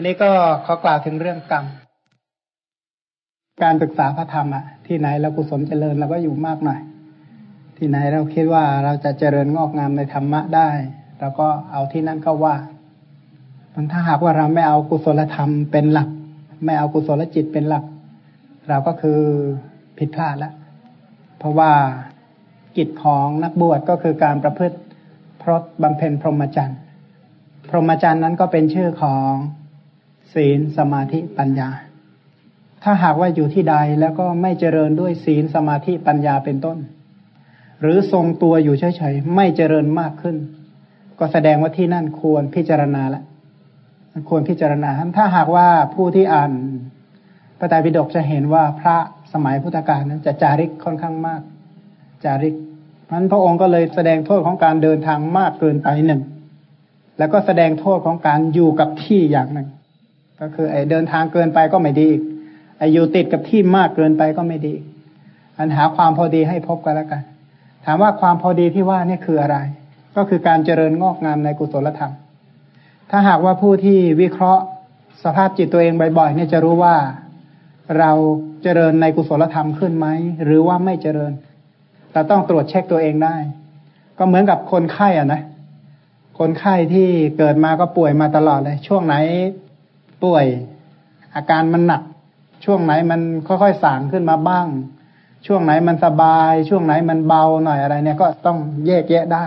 อันนี้ก็ขอกล่าวถึงเรื่องกรรม การศึกษาพระธรรมอะที่ไหนเรากุศลเจริญเราก็อยู่มากหน่อย ที่ไหนเราคิดว่าเราจะเจริญงอกงามในธรรมะได้เราก็เอาที่นั่นก็ว่าถ้าหากว่าเราไม่เอากุศลธรรมเป็นหลัก ไม่เอากุศลจิตเป็นหลัก เราก็คือผิดพลาดแล้วเพราะว่ากิจของนักบวชก็คือการประพฤติพรตบำเพ็ญพรหมจรรย์ พรหมจรรย์นั้นก็เป็นชื่อของ ศีลสมาธิปัญญา ถ้าหากว่าอยู่ที่ใดแล้วก็ไม่เจริญด้วยศีลสมาธิปัญญาเป็นต้น หรือทรงตัวอยู่เฉยๆไม่เจริญมากขึ้น ก็แสดงว่าที่นั่นควรพิจารณาแล้วควรพิจารณา ถ้าหากว่าผู้ที่อ่านพระไตรปิฎกจะเห็นว่าพระสมัยพุทธกาลนั้นจะจาริกค่อนข้างมาก จาริกนั้นพระองค์ก็เลยแสดงโทษของการเดินทางมากเกินไปหนึ่ง แล้วก็แสดงโทษของการอยู่กับที่อย่างหนึ่ง ก็คือไอ้เดินทางเกินไปก็ไม่ดีไอ้อยู่ติดกับที่มากเกินไปก็ไม่ดีอันหาความพอดีให้พบกันแล้วกัน ถามว่าความพอดีที่ว่านี่คืออะไร ก็คือการเจริญงอกงามในกุศลธรรม ถ้าหากว่าผู้ที่วิเคราะห์สภาพจิตตัวเองบ่อยๆเนี่ยจะรู้ว่าเราเจริญในกุศลธรรมขึ้นไหมหรือว่าไม่เจริญเราต้องตรวจเช็คตัวเองได้ ก็เหมือนกับคนไข้อะนะ คนไข้ที่เกิดมาก็ป่วยมาตลอดเลย ช่วงไหน ป่วย อาการมันหนัก ช่วงไหนมันค่อยๆสางขึ้นมาบ้าง ช่วงไหนมันสบาย ช่วงไหนมันเบาหน่อยอะไรเนี่ยก็ต้องแยกแยะได้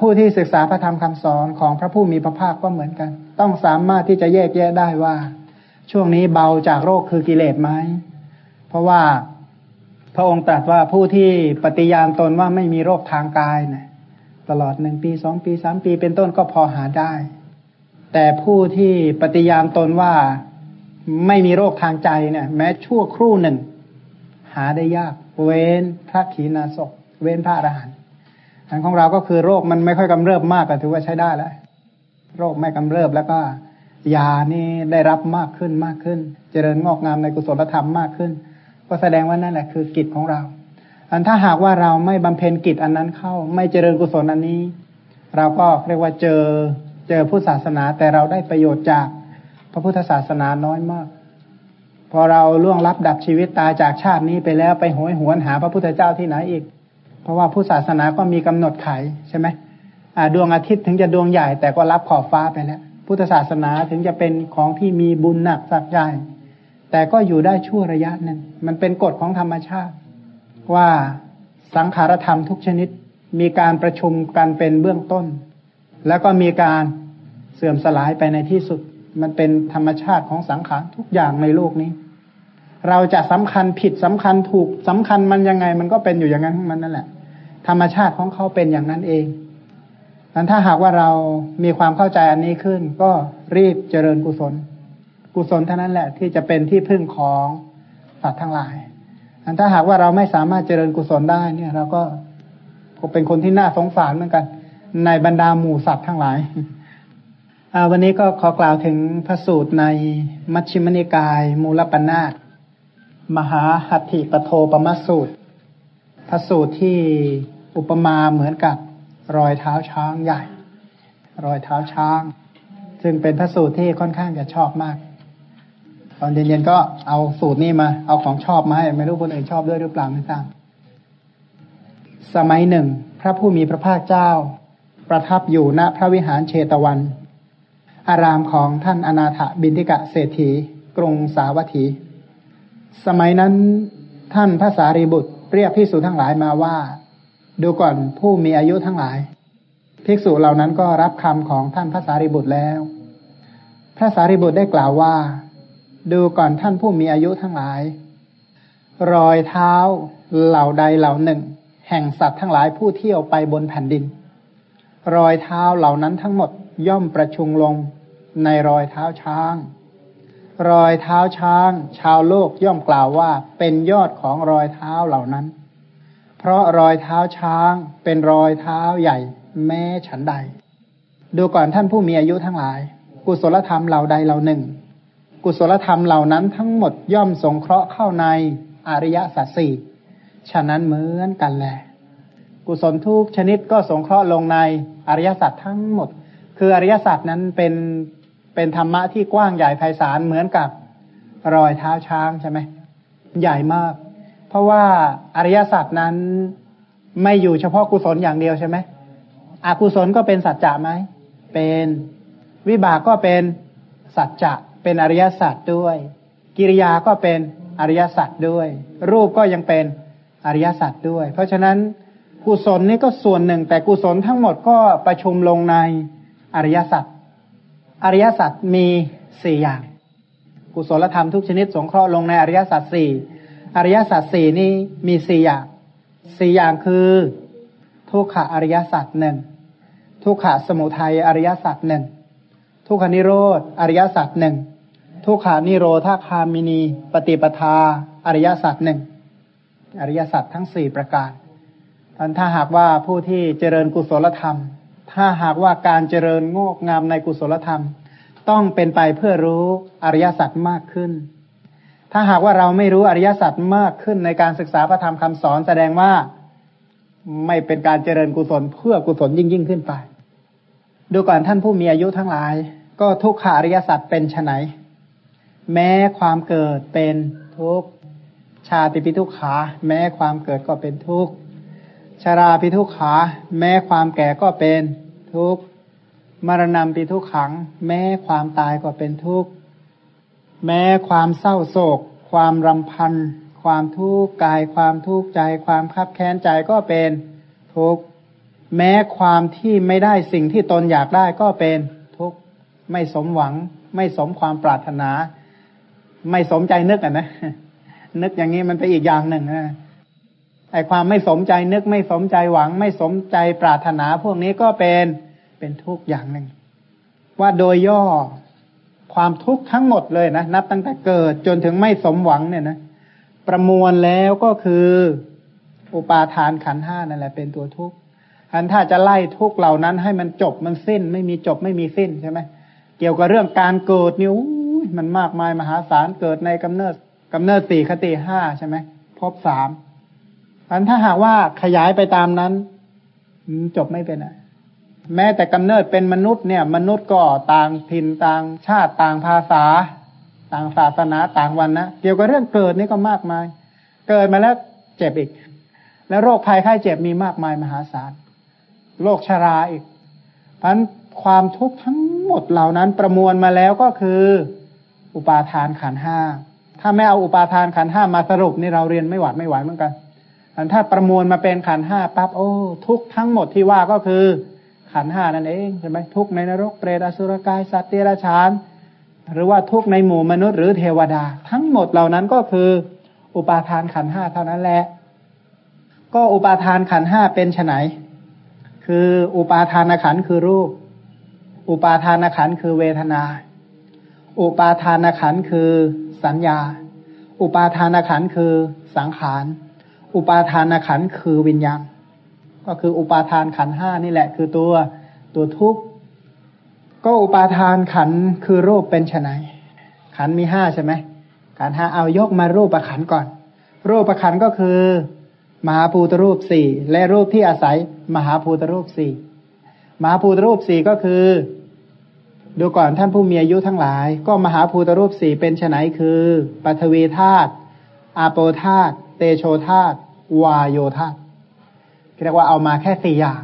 ผู้ที่ศึกษาพระธรรมคำสอนของพระผู้มีพระภาคก็เหมือนกัน ต้องสามารถที่จะแยกแยะได้ว่า ช่วงนี้เบาจากโรคคือกิเลสไหมเพราะว่าพระองค์ตรัสว่าผู้ที่ปฏิญาณตนว่าไม่มีโรคทางกายนะตลอดหนึ่งปีสองปีสามปีเป็นต้นก็พอหาได้ แต่ผู้ที่ปฏิญาณตนว่าไม่มีโรคทางใจเนี่ย แม้ชั่วครู่หนึ่ง หาได้ยาก เว้นพระขีณาสกเว้นพระอรหันต์อันของเราก็คือโรคมันไม่ค่อยกำเริบมากก็ถือว่าใช้ได้แล้วโรคไม่กำเริบแล้วก็ ยานี่ได้รับมากขึ้นมากขึ้น เจริญงอกงามในกุศลธรรมมากขึ้น ก็แสดงว่านั่นแหละคือกิจของเรา อันถ้าหากว่าเราไม่บำเพ็ญกิจอันนั้นเข้า ไม่เจริญกุศลอันนี้ เราก็เรียกว่าเจอ เจอพุทธศาสนาแต่เราได้ประโยชน์จากพระพุทธศาสนาน้อยมาก พอเราล่วงลับดับชีวิตตายจากชาตินี้ไปแล้วไปหวยหวนหาพระพุทธเจ้าที่ไหนอีก เพราะว่าพุทธศาสนาก็มีกำหนดไขใช่ไหมดวงอาทิตย์ถึงจะดวงใหญ่ แต่ก็รับขอบฟ้าไปแล้วพุทธศาสนาถึงจะเป็นของที่มีบุญหนักสักใหญ่แต่ก็อยู่ได้ชั่วระยะหนึ่งมันเป็นกฎของธรรมชาติ ว่าสังขารธรรมทุกชนิดมีการประชุมกันเป็นเบื้องต้น แล้วก็มีการเสื่อมสลายไปในที่สุด มันเป็นธรรมชาติของสังขารทุกอย่างในโลกนี้ เราจะสำคัญผิดสำคัญถูกสำคัญมันยังไง มันก็เป็นอยู่อย่างนั้นของมันนั่นแหละ ธรรมชาติของเขาเป็นอย่างนั้นเองนั้นถ้าหากว่าเรามีความเข้าใจอันนี้ขึ้น ก็รีบเจริญกุศล กุศลเท่านั้นแหละที่จะเป็นที่พึ่งของสัตว์ทั้งหลายอันถ้าหากว่าเราไม่สามารถเจริญกุศลได้เนี่ย เราก็เป็นคนที่น่าสงสารเหมือนกัน ในบรรดาหมู่สัตว์ทั้งหลายวันนี้ก็ขอกล่าวถึงพระสูตรในมัชฌิมนิกาย มูลปัญนาตมหาหัตถิปโทปมัสสูตร พระสูตรที่อุปมาเหมือนกับรอยเท้าช้างใหญ่ รอยเท้าช้าง ซึ่งเป็นพระสูตรที่ค่อนข้างจะชอบมาก ตอนเย็นๆก็เอาสูตรนี้มา เอาของชอบมาให้ไม่รู้คนอื่นชอบด้วยหรือเปล่าไม่ทราบสมัยหนึ่ง พระผู้มีพระภาคเจ้า ประทับอยู่ณพระวิหารเชตวัน อารามของท่านอนาถบินทิกะเศรษฐี กรุงสาวัตถี สมัยนั้นท่านพระสารีบุตรเรียกภิกษุทั้งหลายมาว่า ดูก่อนผู้มีอายุทั้งหลาย ภิกษุเหล่านั้นก็รับคำของท่านพระสารีบุตรแล้ว พระสารีบุตรได้กล่าวว่า ดูก่อนท่านผู้มีอายุทั้งหลาย รอยเท้าเหล่าใดเหล่าหนึ่ง แห่งสัตว์ทั้งหลายผู้เที่ยวไปบนแผ่นดิน รอยเท้าเหล่านั้นทั้งหมดย่อมประชุงลงในรอยเท้าช้าง รอยเท้าช้าง ชาวโลกย่อมกล่าวว่าเป็นยอดของรอยเท้าเหล่านั้น เพราะรอยเท้าช้างเป็นรอยเท้าใหญ่ แม้ฉันใด ดูก่อนท่านผู้มีอายุทั้งหลาย กุศลธรรมเหล่าใดเหล่าหนึ่ง กุศลธรรมเหล่านั้นทั้งหมดย่อมสงเคราะห์เข้าในอริยสัจสี่ฉะนั้นเหมือนกันแหละ กุศลทุกชนิดก็สงเคราะห์ลงในอริยสัจทั้งหมด คืออริยสัจนั้นเป็นเป็นธรรมะที่กว้างใหญ่ไพศาลเหมือนกับรอยเท้าช้างใช่ไหมใหญ่มาก เพราะว่าอริยสัจนั้นไม่อยู่เฉพาะกุศลอย่างเดียวใช่ไหมอกุศลก็เป็นสัจจะไหมเป็นวิบากก็เป็นสัจจะเป็นอริยสัจด้วย กิริยาก็เป็นอริยสัจด้วย รูปก็ยังเป็นอริยสัจด้วย เพราะฉะนั้น กุศลนี่ก็ส่วนหนึ่ง แต่กุศลทั้งหมดก็ประชุมลงในอริยสัจอริยสัจมีสี่อย่าง กุศลธรรมทุกชนิดสงเคราะห์ลงในอริยสัจสี่อริยสัจสี่นี้มีสี่อย่างสี่อย่างคือทุกขอริยสัจหนึ่งทุกขสมุทัยอริยสัจหนึ่งทุกขานิโรธอริยสัจหนึ่งทุกขานิโรธาคามินี ปฏิปทา อริยสัจหนึ่งอริยสัจทั้งสี่ประการ ถ้าหากว่าผู้ที่เจริญกุศลธรรม ถ้าหากว่าการเจริญงอกงามในกุศลธรรม ต้องเป็นไปเพื่อรู้อริยสัจมากขึ้น ถ้าหากว่าเราไม่รู้อริยสัจมากขึ้นในการศึกษาพระธรรมคำสอนแสดงว่าไม่เป็นการเจริญกุศลเพื่อกุศลยิ่งยิ่งขึ้นไป ดูก่อนท่านผู้มีอายุทั้งหลาย ก็ทุกขาอริยสัจเป็นไนแม้ความเกิดเป็นทุกข์ชาติปิทุกขา แม้ความเกิดก็เป็นทุกข์ ชาราปิทุกขา แม้ความแก่ก็เป็นทุกข์มรณะปิทุกขัง แม้ความตายก็เป็นทุกข์แม้ความเศร้าโศก ความรำพัน ความทุกข์กาย ความทุกข์ใจ ความคับแค้นใจก็เป็นทุกข์แม้ความที่ไม่ได้สิ่งที่ตนอยากได้ก็เป็นทุกข์ไม่สมหวัง ไม่สมความปรารถนา ไม่สมใจนึกอะนะ นึกอย่างนี้มันไปอีกอย่างหนึ่งนะ ไอความไม่สมใจนึกไม่สมใจหวัง ไม่สมใจปรารถนาพวกนี้ก็เป็นเป็นทุกข์อย่างหนึ่ง ว่าโดยย่อความทุกข์ทั้งหมดเลยนะนับตั้งแต่เกิดจนถึงไม่สมหวังเนี่ยนะประมวลแล้วก็คืออุปาทานขันห้านั่นแหละเป็นตัวทุกข์อันถ้าจะไล่ทุกเหล่านั้นให้มันจบมันสิ้น ไม่มีจบไม่มีสิ้นใช่ไหมเกี่ยวกับเรื่องการเกิดนี่มันมากมายมหาศาลเกิดในกำเนิดกำเนิดสี่คติห้าใช่ไหมพบสาม อันถ้าหากว่าขยายไปตามนั้นจบไม่เป็นอะแม้แต่กำเนิดเป็นมนุษย์เนี่ย มนุษย์ก็ต่างถิ่นต่างชาติต่างภาษา ต่างศาสนาต่างวันนะเกี่ยวกับเรื่องเกิดนี่ก็มากมาย เกิดมาแล้วเจ็บอีก แล้วโรคภัยไข้เจ็บมีมากมายมหาศาลโรคชาราอีกพันความทุกข์ทั้งหมดเหล่านั้นประมวลมาแล้วก็คือ อุปาทานขันห้าถ้าไม่เอาอุปาทานขันห้ามาสรุปนี่เราเรียนไม่หวัดไม่ไหวเหมือนกัน อันถ้าประมวลมาเป็นขันห้าปั๊บโอ้ ทุกทั้งหมดที่ว่าก็คือขันห้านั่นเองใช่ไหมทุกในนรกเปรตอสุรกายสัตว์เดรัจฉาน หรือว่าทุกในหมู่มนุษย์หรือเทวดา ทั้งหมดเหล่านั้นก็คือ อุปาทานขันห้าเท่านั้นแหละ ก็อุปาทานขันห้าเป็นไนคืออุปาทานขันคือรูป อุปาทานขันคือเวทนา อุปาทานขันคือสัญญา อุปาทานขันคือสังขาร อุปาทานขันคือวิญญาณ ก็คืออุปาทานขันห้านี่แหละ คือตัวตัวทุกข์ก็อุปาทานขันคือรูปเป็นไนขันมีห้าใช่ไหมขันห้าเอายกมารูปประขันก่อน รูปประขันก็คือ มหาภูตรูปสี่และรูปที่อาศัยมหาภูตรูปสี่มหาภูตรูปสี่ก็คือ ดูก่อนท่านผู้มีอายุทั้งหลาย ก็มหาภูตรูปสี่เป็นไนคือปัทวีธาตุอาโปธาตุ เตโชธาตุวายโยธาเรียกว่าเอามาแค่สี่อย่าง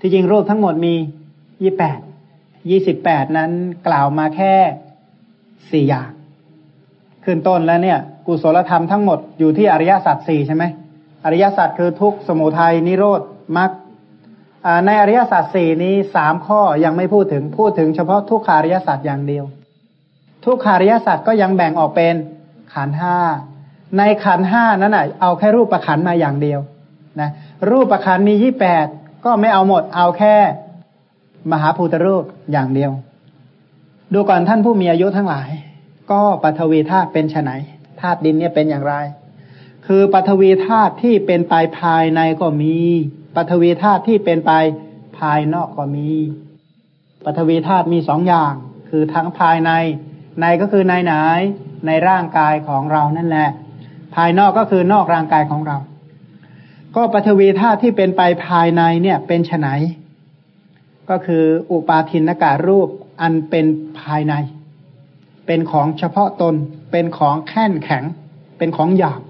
ที่จริงรูปทั้งหมดมียี่แปดยี่สิบแปดนั้นกล่าวมาแค่สี่อย่าง ขึ้นต้นแล้วเนี่ย กุศลธรรมทั้งหมดอยู่ที่อริยสัจสี่ใช่ไหมอริยสัจคือทุกสมุทัยนิโรธมรรคในอริยสัจสี่นี้สามข้อยังไม่พูดถึงพูดถึงเฉพาะทุกขาริยสัจอย่างเดียว ทุกขาริยสัจก็ยังแบ่งออกเป็นขันห้า ในขันห้านั้นอะ เอาแค่รูปประขันมาอย่างเดียวนะรูปประขันมียี่แปดก็ไม่เอาหมด เอาแค่ มหาภูตรูปอย่างเดียว ดูก่อนท่านผู้มีอายุทั้งหลาย ก็ปฐวีธาตุเป็นไนธาตุดินเนี่ยเป็นอย่างไร คือปฐวีธาตุที่เป็นไปภายในก็มีปฐวีธาตุที่เป็นไปภายนอกก็มีปฐวีธาตุมีสองอย่าง คือทั้งภายใน ในก็คือในไหน ในร่างกายของเรานั่นแหละ ภายนอกก็คือนอกร่างกายของเรา ก็ปฐวีธาตุที่เป็นไปภายในเนี่ย เป็นไนก็คืออุปาทินการูปอันเป็นภายใน เป็นของเฉพาะตน เป็นของแข็งแข็ง เป็นของหยาบ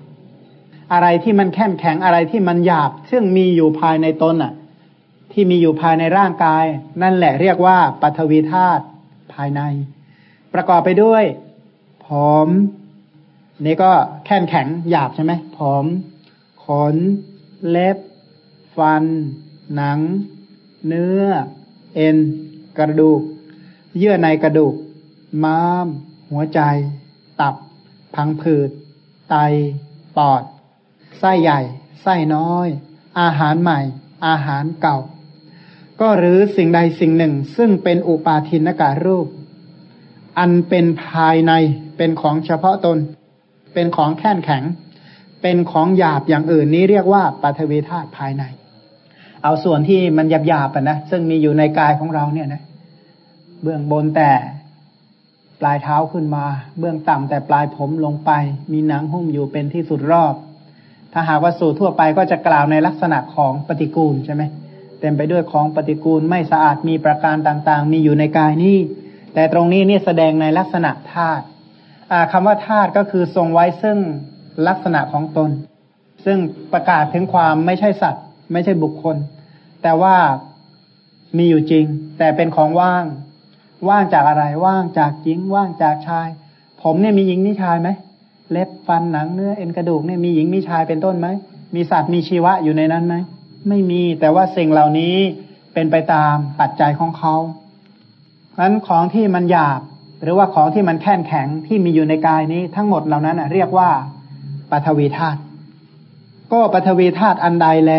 อะไรที่มันแข็งแข็งอะไรที่มันหยาบ ซึ่งมีอยู่ภายในตนอะ ที่มีอยู่ภายในร่างกาย นั่นแหละเรียกว่าปัทวีธาตุภายใน ประกอบไปด้วย ผอม นี่ก็แข็งแข็งหยาบใช่ไหมผอม ขน เล็บ ฟัน หนัง เนื้อ เอ็น กระดูก เยื่อในกระดูก ม้าม หัวใจ ตับ พังผืด ไต ปอด ไส้ใหญ่ ไส้น้อย อาหารใหม่ อาหารเก่า ก็หรือสิ่งใดสิ่งหนึ่ง ซึ่งเป็นอุปาทินการูป อันเป็นภายใน เป็นของเฉพาะตน เป็นของแข็งแข็ง เป็นของหยาบอย่างอื่นนี้เรียกว่าปัทวีธาตุภายใน เอาส่วนที่มันหยาบหยาบนะซึ่งมีอยู่ในกายของเราเนี่ยนะเบื้องบนแต่ปลายเท้าขึ้นมา เบื้องต่ำแต่ปลายผมลงไป มีหนังหุ้มอยู่เป็นที่สุดรอบ ถ้าหากว่าสูตรทั่วไปก็จะกล่าวในลักษณะของปฏิกูลใช่ไหมเต็มไปด้วยของปฏิกูลไม่สะอาดมีประการต่างๆ มีอยู่ในกายนี้แต่ตรงนี้นี่แสดงในลักษณะธาตุ คำว่าธาตุก็คือทรงไว้ซึ่งลักษณะของตน ซึ่งประกาศถึงความไม่ใช่สัตว์ ไม่ใช่บุคคล แต่ว่ามีอยู่จริง แต่เป็นของว่าง ว่างจากอะไรว่างจากหญิง ว่างจากชาย ผมเนี่ยมีหญิงมีชายไหมเล็บฟันหนังเนื้อเอ็นกระดูกเนี่ยมีหญิงมีชายเป็นต้นไหมมีสัตว์มีชีวะอยู่ในนั้นไหมไม่มีแต่ว่าสิ่งเหล่านี้เป็นไปตามปัจจัยของเขาเพราะนั้นของที่มันหยาบ หรือว่าของที่มันแข็งแข็งที่มีอยู่ในกายนี้ทั้งหมดเหล่านั้นเรียกว่าปฐวีธาตุก็ปฐวีธาตุอันใดแล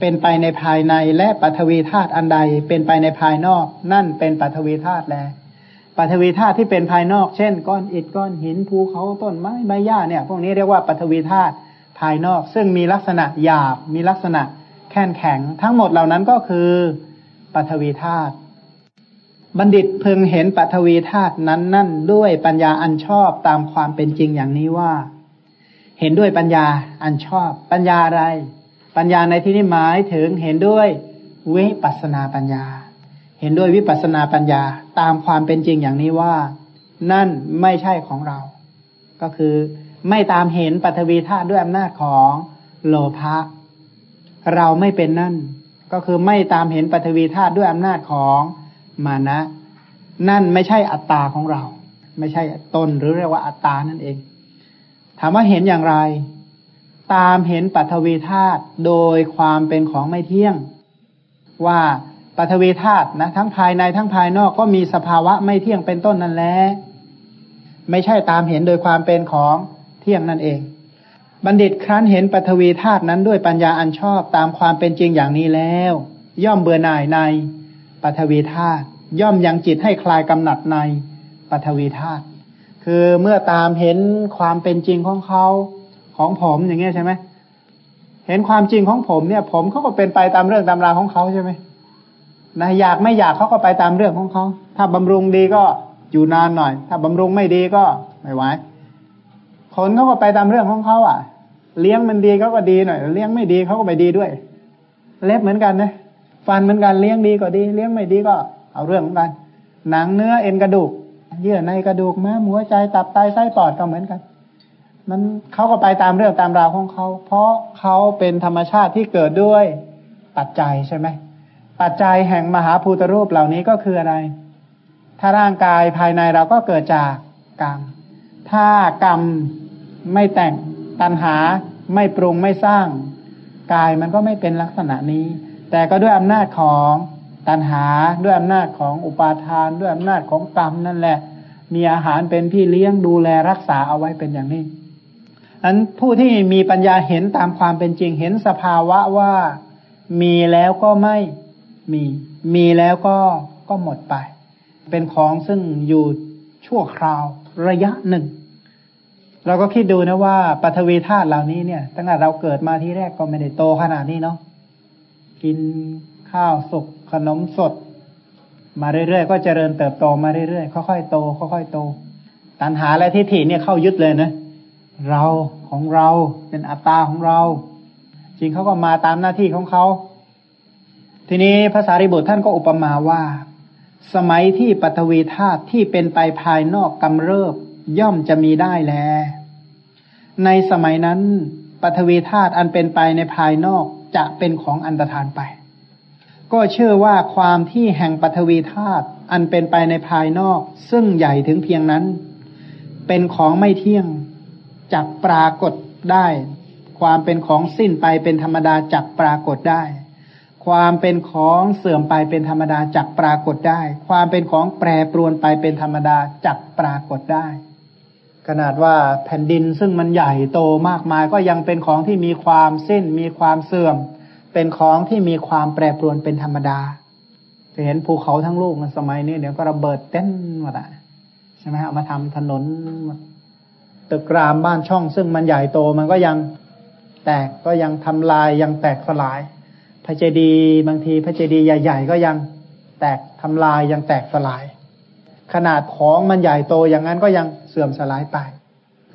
เป็นไปในภายในและปฐวีธาตุอันใด เป็นไปในภายนอก นั่นเป็นปฐวีธาตุแลปฐวีธาตุที่เป็นภายนอก เช่น ก้อนอิฐก้อนหินภูเขาต้นไม้ใบหญ้าเนี่ย พวกนี้เรียกว่าปฐวีธาตุภายนอก ซึ่งมีลักษณะหยาบ มีลักษณะแข็งแข็ง ทั้งหมดเหล่านั้นก็คือปฐวีธาตุ บัณฑิตเพึงเห็นปฐวีธาตุนั้นนั่นด้วยปัญญาอันชอบตามความเป็นจริงอย่างนี้ว่า เห็นด้วยปัญญาอันชอบ ปัญญาอะไร ปัญญาในที่นี้หมายถึงเห็นด้วยวิปัสนาปัญญา เห็นด้วยวิปัสนาปัญญาตามความเป็นจริงอย่างนี้ว่า นั่นไม่ใช่ของเรา ก็คือไม่ตามเห็นปัทวีธาตุด้วยอำนาจของโลภะเราไม่เป็นนั่น ก็คือไม่ตามเห็นปัทวีธาตุด้วยอำนาจของ มานะ นั่นไม่ใช่อัตตาของเรา ไม่ใช่ตนหรือเรียกว่าอัตตานั่นเอง ถามว่าเห็นอย่างไร ตามเห็นปัทวีธาตุโดยความเป็นของไม่เที่ยง ว่าปัทวีธาตุนะทั้งภายในทั้งภายนอกก็มีสภาวะไม่เที่ยงเป็นต้นนั่นแหละไม่ใช่ตามเห็นโดยความเป็นของเที่ยงนั่นเอง บัณฑิตครั้นเห็นปัทวีธาตุนั้นด้วยปัญญาอันชอบตามความเป็นจริงอย่างนี้แล้ว ย่อมเบื่อหน่ายใน ปัทวีธาตุย่อมยังจิตให้คลายกำหนัดในปัทวีธาตุคือเมื่อตามเห็นความเป็นจริงของเขาของผมอย่างเงี้ยใช่ไหมเห็นความจริงของผมเนี่ย ผมเขาก็เป็นไปตามเรื่องตามราวของเขาใช่ไหมนะอยากไม่อยากเขาก็ไปตามเรื่องของเขาถ้าบำรุงดีก็อยู่นานหน่อย ถ้าบำรุงไม่ดีก็ไม่ไหวผลเขาก็ไปตามเรื่องของเขาอะ เลี้ยงมันดีเขาก็ดีหน่อย เลี้ยงไม่ดีเขาก็ไม่ดีด้วย เล็บเหมือนกันนะ ฟันเหมือนกันเลี้ยงดีก็ดี เลี้ยงไม่ดีก็ เอาเรื่องเหมือนกัน หนังเนื้อเอ็นกระดูก เยื่อในกระดูกม้ามหัวใจตับไตไส้ปอดก็เหมือนกัน มันเขาก็ไปตามเรื่องตามราวของเขา เพราะเขาเป็นธรรมชาติที่เกิดด้วยปัจจัยใช่ไหม ปัจจัยแห่งมหาภูตรูปเหล่านี้ก็คืออะไร ถ้าร่างกายภายในเราก็เกิดจากกรรม ถ้ากรรมไม่แต่งตัณหาไม่ปรุงไม่สร้าง กายมันก็ไม่เป็นลักษณะนี้ แต่ก็ด้วยอำนาจของตัณหาด้วยอำนาจของอุปาทาน ด้วยอำนาจของกรรมนั่นแหละ มีอาหารเป็นพี่เลี้ยงดูแลรักษาเอาไว้เป็นอย่างนี้อันผู้ที่มีปัญญาเห็นตามความเป็นจริงเห็นสภาวะว่ามีแล้วก็ไม่มี มีแล้วก็ก็หมดไป เป็นของซึ่งอยู่ชั่วคราวระยะหนึ่ง เราก็คิดดูนะว่าปฐวีธาตุเหล่านี้เนี่ย ตั้งแต่เราเกิดมาที่แรกก็ไม่ได้โตขนาดนี้เนาะ กินข้าวสุกขนมสด มาเรื่อยๆก็เจริญเติบโตมาเรื่อยๆค่อยๆโตค่อยๆโต ตัณหาและทิฏฐิเนี่ยเข้ายึดเลยนะ เราของเราเป็นอัตตาของเรา จริงเขาก็มาตามหน้าที่ของเขาทีนี้ภาษาริบุตรท่านก็อุปมาว่า สมัยที่ปฐวีธาตุที่เป็นไปภายนอกกำเริบย่อมจะมีได้แล ในสมัยนั้นปฐวีธาตุอันเป็นไปในภายนอก จะเป็นของอันตรธานไป ก็เชื่อว่าความที่แห่งปฐวีธาตุอันเป็นไปในภายนอก ซึ่งใหญ่ถึงเพียงนั้น เป็นของไม่เที่ยงจักปรากฏได้ ความเป็นของสิ้นไปเป็นธรรมดาจักปรากฏได้ ความเป็นของเสื่อมไปเป็นธรรมดาจักปรากฏได้ ความเป็นของแปรปรวนไปเป็นธรรมดาจักปรากฏได้ ขนาดว่าแผ่นดินซึ่งมันใหญ่โตมากมายก็ยังเป็นของที่มีความสิ้น มีความเสื่อม เป็นของที่มีความแปรปรวนเป็นธรรมดาจะเห็นภูเขาทั้งลูกในสมัยนี้เดี๋ยวก็ระเบิดเต้นหมดอะใช่ไหมเอามาทำถนนตึกรามบ้านช่อง ซึ่งมันใหญ่โตมันก็ยังแตกก็ยังทำลายยังแตกสลาย พระเจดีย์บางทีพระเจดีย์ใหญ่ ๆ ก็ยังแตกทำลายยังแตกสลาย ขนาดของมันใหญ่โตอย่างนั้นก็ยังเสื่อมสลายไป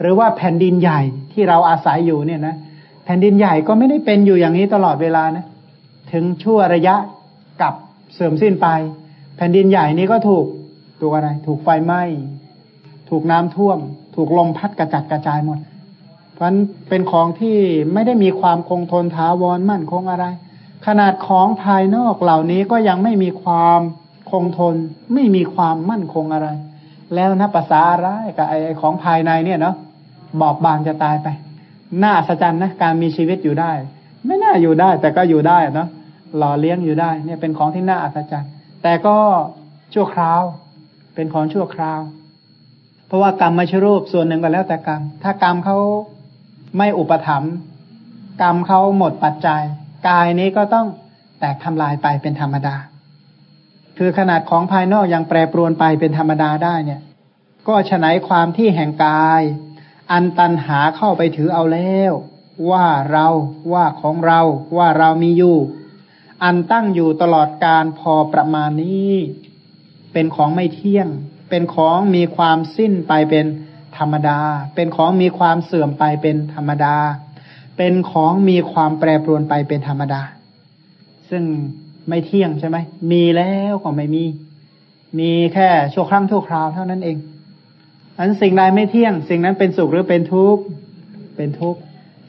หรือว่าแผ่นดินใหญ่ที่เราอาศัยอยู่เนี่ยนะแผ่นดินใหญ่ก็ไม่ได้เป็นอยู่อย่างนี้ตลอดเวลานะถึงชั่วระยะกับเสื่อมสิ้นไป แผ่นดินใหญ่นี้ก็ถูกถูกอะไร ถูกไฟไหม้ถูกน้ำท่วม ถูกลมพัดกระจัดกระจายหมด เพราะนั้นเป็นของที่ไม่ได้มีความคงทนถาวรมั่นคงอะไร ขนาดของภายนอกเหล่านี้ก็ยังไม่มีความ คงทนไม่มีความมั่นคงอะไร แล้วนะภาษาอะไรกับไอ้ของภายในเนี่ยเนาะบอบบางจะตายไปน่าอัศจนะการมีชีวิตอยู่ได้ ไม่น่าอยู่ได้ แต่ก็อยู่ได้เนาะหล่อเลี้ยงอยู่ได้ เนี่ยเป็นของที่น่าอัศจรรย์แต่ก็ชั่วคราว เป็นของชั่วคราว เพราะว่ากรรมมาชรูปส่วนหนึ่งก็แล้วแต่กรรม ถ้ากรรมเขาไม่อุปถัมภ์กรรมเขาหมดปัจจัย กายนี้ก็ต้องแตกทำลายไปเป็นธรรมดา คือขนาดของภายนอกยังแปรปรวนไปเป็นธรรมดาได้เนี่ย ก็ฉนัยความที่แห่งกาย อันตันหาเข้าไปถือเอาแล้ว ว่าเราว่าของเราว่าเรามีอยู่ อันตั้งอยู่ตลอดการพอประมาณนี้ เป็นของไม่เที่ยง เป็นของมีความสิ้นไปเป็นธรรมดา เป็นของมีความเสื่อมไปเป็นธรรมดา เป็นของมีความแปรปรวนไปเป็นธรรมดา ซึ่ง ไม่เที่ยงใช่ไหม มีแล้วก็ไม่มี มีแค่ชั่วครั้งชั่วคราวเท่านั้นเอง อันสิ่งใดไม่เที่ยง สิ่งนั้นเป็นสุขหรือเป็นทุกข์ เป็นทุกข์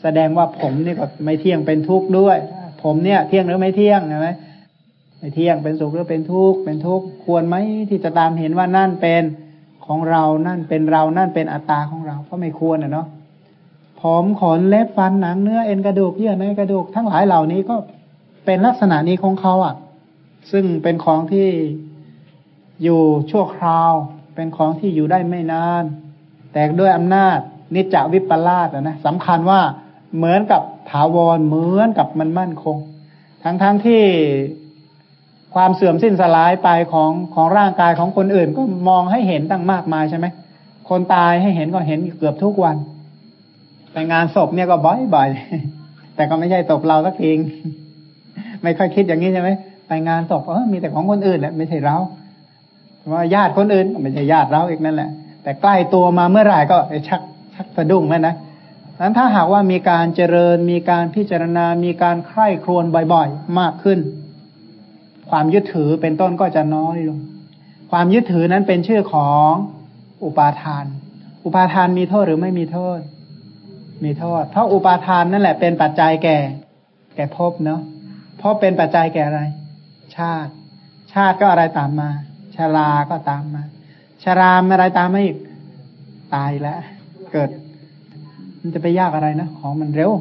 แสดงว่าผมนี่ก็ไม่เที่ยงเป็นทุกข์ด้วย ผมเนี่ย เที่ยงหรือไม่เที่ยงใช่ไหมไม่เที่ยงเป็นสุขหรือเป็นทุกข์ เป็นทุกข์ ควรไหมที่จะตามเห็นว่านั่นเป็นของเรา นั่นเป็นเรา นั่นเป็นอัตตาของเรา ก็ไม่ควรอะเนาะผมขนเล็บฟันหนังเนื้อเอ็นกระดูกเยื่อในกระดูกทั้งหลายเหล่านี้ก็ เป็นลักษณะนี้ของเขาอะ ซึ่งเป็นของที่อยู่ชั่วคราว เป็นของที่อยู่ได้ไม่นาน แต่ด้วยอำนาจนิจจวิปลาสนะสำคัญว่าเหมือนกับถาวรเหมือนกับมันมั่นคง ทั้งๆทที่ความเสื่อมสิ้นสลายไปของของร่างกายของคนอื่นก็มองให้เห็นตั้งมากมายใช่ไหมคนตายให้เห็นก็เห็นเกือบทุกวันไปงานศพเนี่ยก็บ่อยๆแต่ก็ไม่ใช่ศพเราสักที ไม่ค่อยคิดอย่างนี้ใช่ไหมไปงานศพเออมีแต่ของคนอื่นแหละไม่ใช่เราว่าญาติคนอื่นไม่ใช่ญาติเราอีกนั่นแหละ แต่ใกล้ตัวมาเมื่อไหร่ก็ชักชักสะดุ้งแล้วนะนั้นถ้าหากว่ามีการเจริญมีการพิจารณา มีการใคร่ครวญบ่อยๆ มากขึ้น ความยึดถือเป็นต้นก็จะน้อยลง ความยึดถือนั้นเป็นชื่อของอุปาทาน อุปาทานมีโทษหรือไม่มีโทษ มีโทษ เพราะอุปาทานนั่นแหละเป็นปัจจัยแก่ แก่ภพเนาะ เพราะเป็นปัจจัยแก่อะไร ชาติ ชาติก็อะไรตามมาชรา ก็ตามมาชรามอะไรตามมาอีก ตายแล้ว เกิด มันจะไปยากอะไรนะ ของมันเร็ว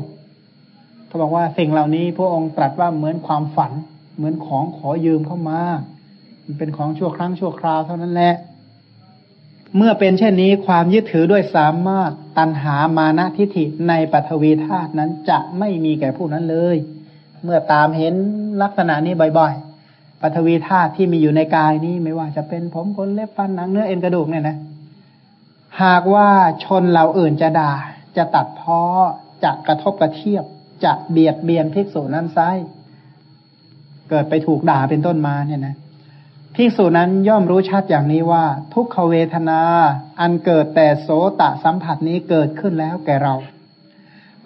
เขาบอกว่าสิ่งเหล่านี้พระองค์ตรัสว่าเหมือนความฝัน เหมือนของขอยืมเข้ามา มันเป็นของชั่วครั้งชั่วคราวเท่านั้นแหละ เมื่อเป็นเช่นนี้ความยึดถือด้วยสามารถตันหามานะทิฏฐิในปัทวีธาตุนั้นจะไม่มีแก่ผู้นั้นเลย เมื่อตามเห็นลักษณะนี้บ่อยๆปัทวีธาตุที่มีอยู่ในกายนี้ไม่ว่าจะเป็นผมขนเล็บฟันหนังเนื้อเอ็นกระดูกเนี่ยนะ หากว่าชนเราอื่นจะด่า จะตัดพ้อจะกระทบกระเทียบ จะเบียดเบียนภิกษุนั้นไซเกิดไปถูกด่าเป็นต้นมาเนี่ยนะภิกษุนั้นย่อมรู้ชัดอย่างนี้ว่า ทุกขเวทนา อันเกิดแต่โสตะสัมผัสนี้เกิดขึ้นแล้วแก่เรา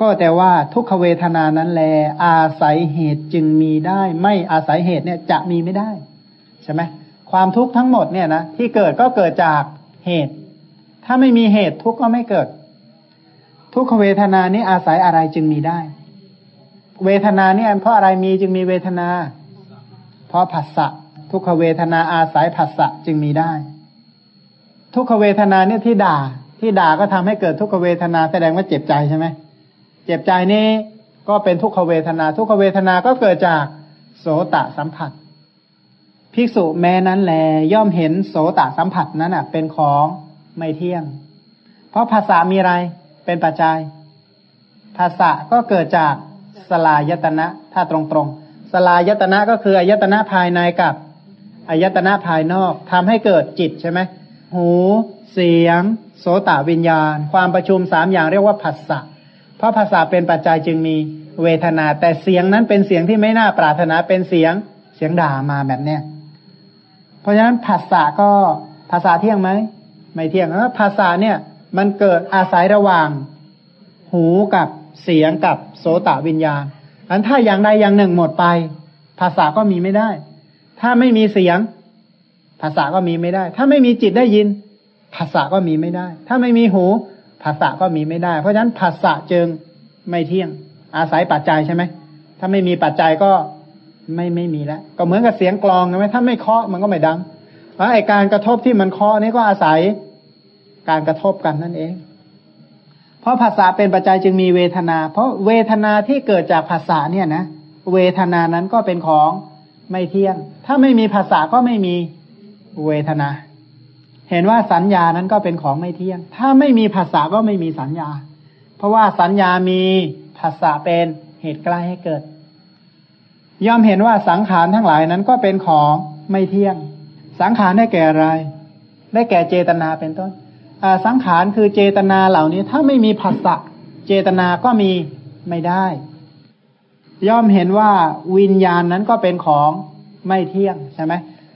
ก็แต่ว่าทุกขเวทนานั้นแล อาศัยเหตุจึงมีได้ ไม่อาศัยเหตุเนี่ยจะมีไม่ได้ใช่ไหมความทุกข์ทั้งหมดเนี่ยนะที่เกิดก็เกิดจากเหตุ ถ้าไม่มีเหตุทุกข์ก็ไม่เกิด ทุกขเวทนานี้อาศัยอะไรจึงมีได้ เวทนานี่เพราะอะไรมีจึงมีเวทนา เพราะผัสสะทุกขเวทนาอาศัยผัสสะจึงมีได้ ทุกขเวทนาเนี่ยที่ด่าที่ด่าก็ทำให้เกิดทุกขเวทนาแสดงว่าเจ็บใจใช่ไหม จ็บใจนี่ก็เป็นทุกขเวทนา ทุกขเวทนาก็เกิดจากโสตสัมผัส ภิกษุแม้นั้นแลย่อมเห็นโสตสัมผัสนั้นอะ เป็นของไม่เที่ยง เพราะภาษามีอะไรเป็นปัจจัย ภาษาก็เกิดจากสลายตนะ ถ้าตรงๆสลายตนะก็คืออายตนะภายในกับอายตนะภายนอกทำให้เกิดจิตใช่ไหมหู เสียง โสตวิญญาณ ความประชุมสามอย่างเรียกว่าผัสสะ เพราะภาษาเป็นปัจจัยจึงมีเวทนา แต่เสียงนั้นเป็นเสียงที่ไม่น่าปรารถนาเป็นเสียงเสียงด่ามาแบบเนี้ยเพราะฉะนั้นภาษาก็ภาษาเที่ยงไหมไม่เที่ยงเพราะภาษาเนี่ย มันเกิดอาศัยระหว่าง หูกับเสียงกับโสตวิญญาณอันถ้าอย่างใดอย่างหนึ่งหมดไป ภาษาก็มีไม่ได้ ถ้าไม่มีเสียง ภาษาก็มีไม่ได้ ถ้าไม่มีจิตได้ยิน ภาษาก็มีไม่ได้ ถ้าไม่มีหู ภาษาก็มีไม่ได้ เพราะฉะนั้นภาษาจึงไม่เที่ยง อาศัยปัจจัยใช่ไหม ถ้าไม่มีปัจจัยก็ไม่ไม่มีแล้ว ก็เหมือนกับเสียงกลองใช่ไหมถ้าไม่เคาะมันก็ไม่ดังเพราะไอการกระทบที่มันเคาะนี่ก็อาศัยการกระทบกันนั่นเอง เพราะภาษาเป็นปัจจัยจึงมีเวทนา เพราะเวทนาที่เกิดจากภาษาเนี่ยนะ เวทนานั้นก็เป็นของไม่เที่ยง ถ้าไม่มีภาษาก็ไม่มีเวทนา เห็นว่าสัญญานั้นก็เป็นของไม่เที่ยง ถ้าไม่มีภาษาก็ไม่มีสัญญา เพราะว่าสัญญามีภาษาเป็นเหตุใกล้ให้เกิด ย่อมเห็นว่าสังขารทั้งหลายนั้นก็เป็นของไม่เที่ยง สังขารได้แก่อะไร ได้แก่เจตนาเป็นต้นสังขารคือเจตนาเหล่านี้ ถ้าไม่มีผัสสะเจตนาก็มีไม่ได้ ย่อมเห็นว่าวิญญาณนั้นก็เป็นของไม่เที่ยงใช่ไหม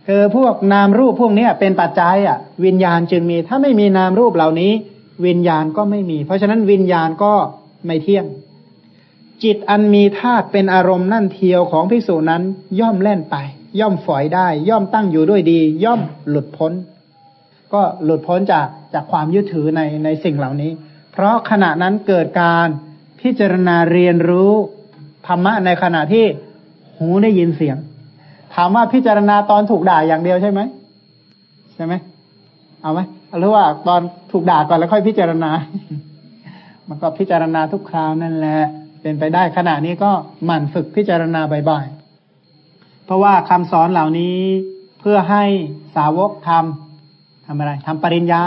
คือพวกนามรูปพวกนี้เป็นปัจจัยอะ วิญญาณจึงมี ถ้าไม่มีนามรูปเหล่านี้ วิญญาณก็ไม่มี เพราะฉะนั้นวิญญาณก็ไม่เที่ยง จิตอันมีธาตุเป็นอารมณ์นั่นเทียวของพิสูจนั้นย่อมแล่นไป ย่อมฝอยได้ ย่อมตั้งอยู่ด้วยดี ย่อมหลุดพ้น ก็หลุดพ้นจากจากความยึดถือในในสิ่งเหล่านี้ เพราะขณะนั้นเกิดการพิจารณาเรียนรู้ธรรมะในขณะที่หูได้ยินเสียง ถามว่าพิจารณาตอนถูกด่าอย่างเดียวใช่ไหมใช่ไหมเอาไหมหรือว่าตอนถูกด่าก่อนแล้วค่อยพิจารณา มันก็พิจารณาทุกคราวนั่นแหละ เป็นไปได้ขณะนี้ก็หมั่นฝึกพิจารณาบ่อยๆ เพราะว่าคำสอนเหล่านี้เพื่อให้สาวกทำทำอะไรทำปริญญา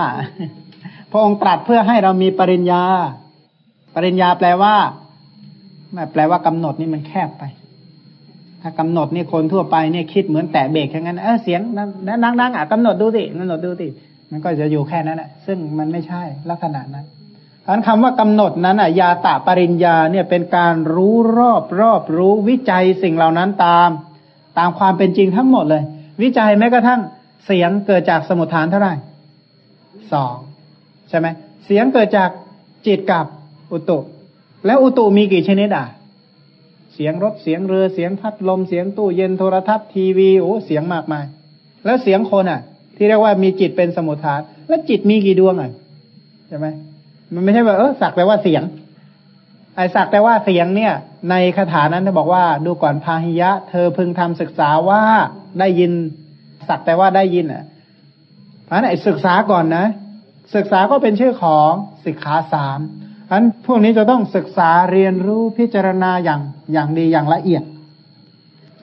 พระองค์ตรัสเพื่อให้เรามีปริญญา ปริญญาแปลว่าแปลว่ากำหนดนี่มันแคบไป ถ้ากำหนดนี่คนทั่วไปเนี่ยคิดเหมือนแตะเบรกแค่นั้นเออเสียงนั่งนั่งอะกำหนดดูสิกำหนดดูสิมันก็จะอยู่แค่นั้นแหละซึ่งมันไม่ใช่ลักษณะนั้นอันคำว่ากำหนดนั้นอะยาตะปริญญาเนี่ยเป็นการรู้รอบรอบรู้วิจัยสิ่งเหล่านั้นตาม ตามความเป็นจริงทั้งหมดเลย วิจัยแม้กระทั่งเสียงเกิดจากสมุทฐานเท่าไหร่สองใช่ไหมเสียงเกิดจากจิตกับอุตุ แล้วอุตุมีกี่ชนิดอะ เสียงรถเสียงเรือเสียงพัดลมเสียงตู้เย็นโทรทัศน์ทีวีโอ้เสียงมากมาย แล้วเสียงคนอะ ที่เรียกว่ามีจิตเป็นสมุทฐาน แล้วจิตมีกี่ดวงอะใช่ไหมมันไม่ใช่ว่าเออสักแต่ว่าเสียงไอ้สักแต่ว่าเสียงเนี่ย ในคาถานั้นจะบอกว่าดูก่อนพาหิยะ เธอพึงทำศึกษาว่าได้ยิน สักแต่ว่าได้ยินอะเพราะนั้นไอ้ศึกษาก่อนนะ ศึกษาก็เป็นชื่อของสิกขาสาม นั้นพวกนี้จะต้องศึกษาเรียนรู้พิจารณาอย่างอย่างดีอย่างละเอียด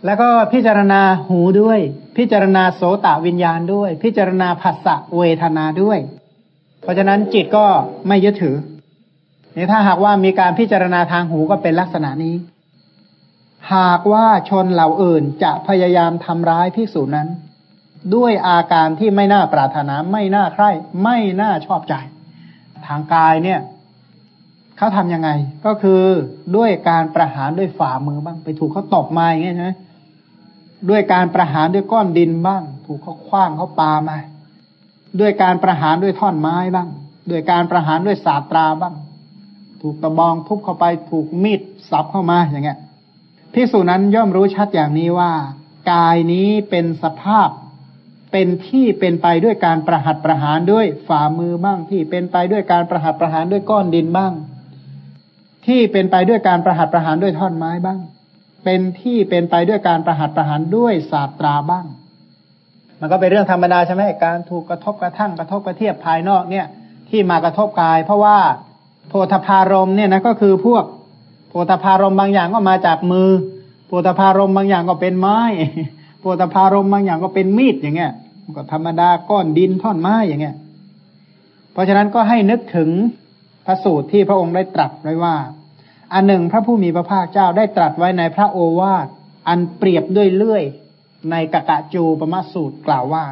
แล้วก็พิจารณาหูด้วย พิจารณาโสตวิญญาณด้วย พิจารณาผัสสะเวทนาด้วย เพราะฉะนั้นจิตก็ไม่ยึดถือนี่ถ้าหากว่ามีการพิจารณาทางหูก็เป็นลักษณะนี้ หากว่าชนเหล่าอื่นจะพยายามทำร้ายภิกษุนั้น ด้วยอาการที่ไม่น่าปรารถนาไม่น่าใคร่ไม่น่าชอบใจ ทางกายเนี่ย เขาทำยังไง ก็คือด้วยการประหารด้วยฝ่ามือบ้าง ไปถูกเขาตบมาอย่างเงี้ยใช่ไหมด้วยการประหารด้วยก้อนดินบ้าง ถูกเขาคว้างเขาปามา ด้วยการประหารด้วยท่อนไม้บ้าง ด้วยการประหารด้วยสาตราบ้าง ถูกตะบองทุบเข้าไป ถูกมีดสับเข้ามาอย่างเงี้ยพิสูจนั้นย่อมรู้ชัดอย่างนี้ว่า กายนี้เป็นสภาพเเป็นที่เป็นไปด้วยการประหัตประหารด้วยฝ่ามือบ้างที่เป็นไปด้วยการประหัตประหารด้วยก้อนดินบ้าง ที่เป็นไปด้วยการประหัตประหารด้วยท่อนไม้บ้าง เป็นที่เป็นไปด้วยการประหัตประหารด้วยศาสตราบ้าง มันก็เป็นเรื่องธรรมดาใช่ไหมการถูกกระทบกระทั่งกระทบกระเทียบภายนอกเนี่ย ที่มากระทบกาย เพราะว่าโพธพารมเนี่ยนะก็คือพวกโพธพารมบางอย่างก็มาจากมือโพธพารมบางอย่างก็เป็นไม้โพธพารมบางอย่างก็เป็นมีดอย่างเงี้ยก็ธรรมดาก้อนดินท่อนไม้อย่างเงี้ย เพราะฉะนั้นก็ให้นึกถึง พระสูตรที่พระองค์ได้ตรัสไว้ว่า อันหนึ่งพระผู้มีพระภาคเจ้าได้ตรัสไว้ในพระโอวาทอันเปรียบด้วยเลื่อย ในกะกะจูปมาสูตรกล่าวว่า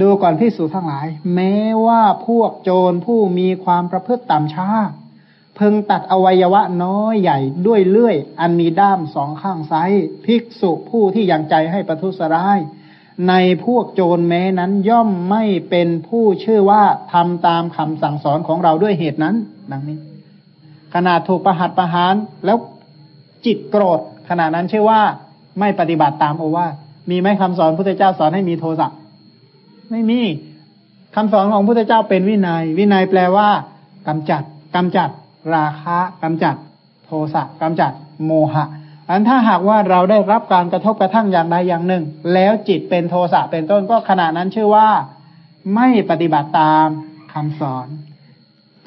ดูก่อนพิสูจทั้งหลาย แม้ว่าพวกโจรผู้มีความประพฤติต่ำช้าเพึงตัดอวัยวะน้อยใหญ่ด้วยเลื่อย อันมีด้ามสองข้างซ้าย ภิกษุผู้ที่ยังใจให้ประทุษร้าย ในพวกโจรแม้นั้นย่อมไม่เป็นผู้ชื่อว่าทำตามคำสั่งสอนของเราด้วยเหตุนั้น ดังนี้ ขนาดถูกประหัตประหารแล้วจิตโกรธขณะนั้นชื่อว่าไม่ปฏิบัติตามโอวาทมีไหมคำสอนพุทธเจ้าสอนให้มีโทสะไม่มีคำสอนของพุทธเจ้าเป็นวินยัย วินัยแปลว่ากำจัดกำจัด ราคะกำจัด โทสะกำจัด โมหะ อันถ้าหากว่าเราได้รับการกระทบกระทั่งอย่างใดอย่างหนึ่ง แล้วจิตเป็นโทสะเป็นต้นก็ขณะนั้นชื่อว่าไม่ปฏิบัติตามคำสอน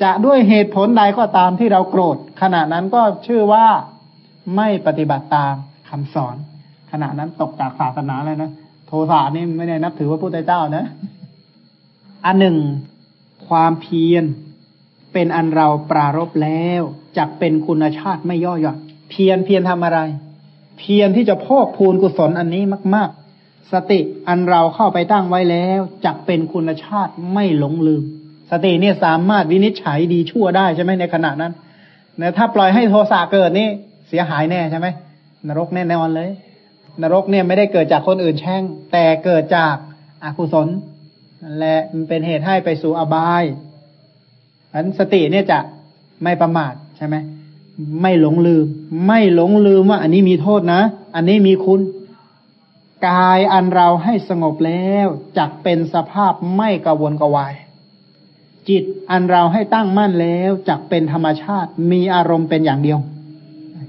จะด้วยเหตุผลใดก็ตามที่เราโกรธ ขณะนั้นก็ชื่อว่าไม่ปฏิบัติตามคำสอน ขณะนั้นตกจากศาสนาเลยนะโทสะนี่ไม่ได้นับถือว่าพุทธเจ้านะ อันหนึ่ง ความเพียรเป็นอันเราปรารบแล้วจักเป็นคุณชาติไม่ย่อหย่อน เพียรเพียรทำอะไร เพียรที่จะพอกพูนกุศลอันนี้มาก ๆ สติอันเราเข้าไปตั้งไว้แล้วจักเป็นคุณชาติไม่หลงลืม สติเนี่ยสามารถวินิจฉัยดีชั่วได้ใช่ไหมในขณะนั้นแต่ถ้าปล่อยให้โทสะเกิดนี่เสียหายแน่ใช่ไหมนรกแน่นอนเลย นรกเนี่ยไม่ได้เกิดจากคนอื่นแช่ง แต่เกิดจากอากุศลและมันเป็นเหตุให้ไปสู่อบายอันสติเนี่ยจะไม่ประมาทใช่ไหม ไม่หลงลืม ไม่หลงลืมว่า อันนี้มีโทษนะ อันนี้มีคุณ กายอันเราให้สงบแล้วจักเป็นสภาพไม่กระวนกระวาย จิตอันเราให้ตั้งมั่นแล้วจักเป็นธรรมชาติ มีอารมณ์เป็นอย่างเดียว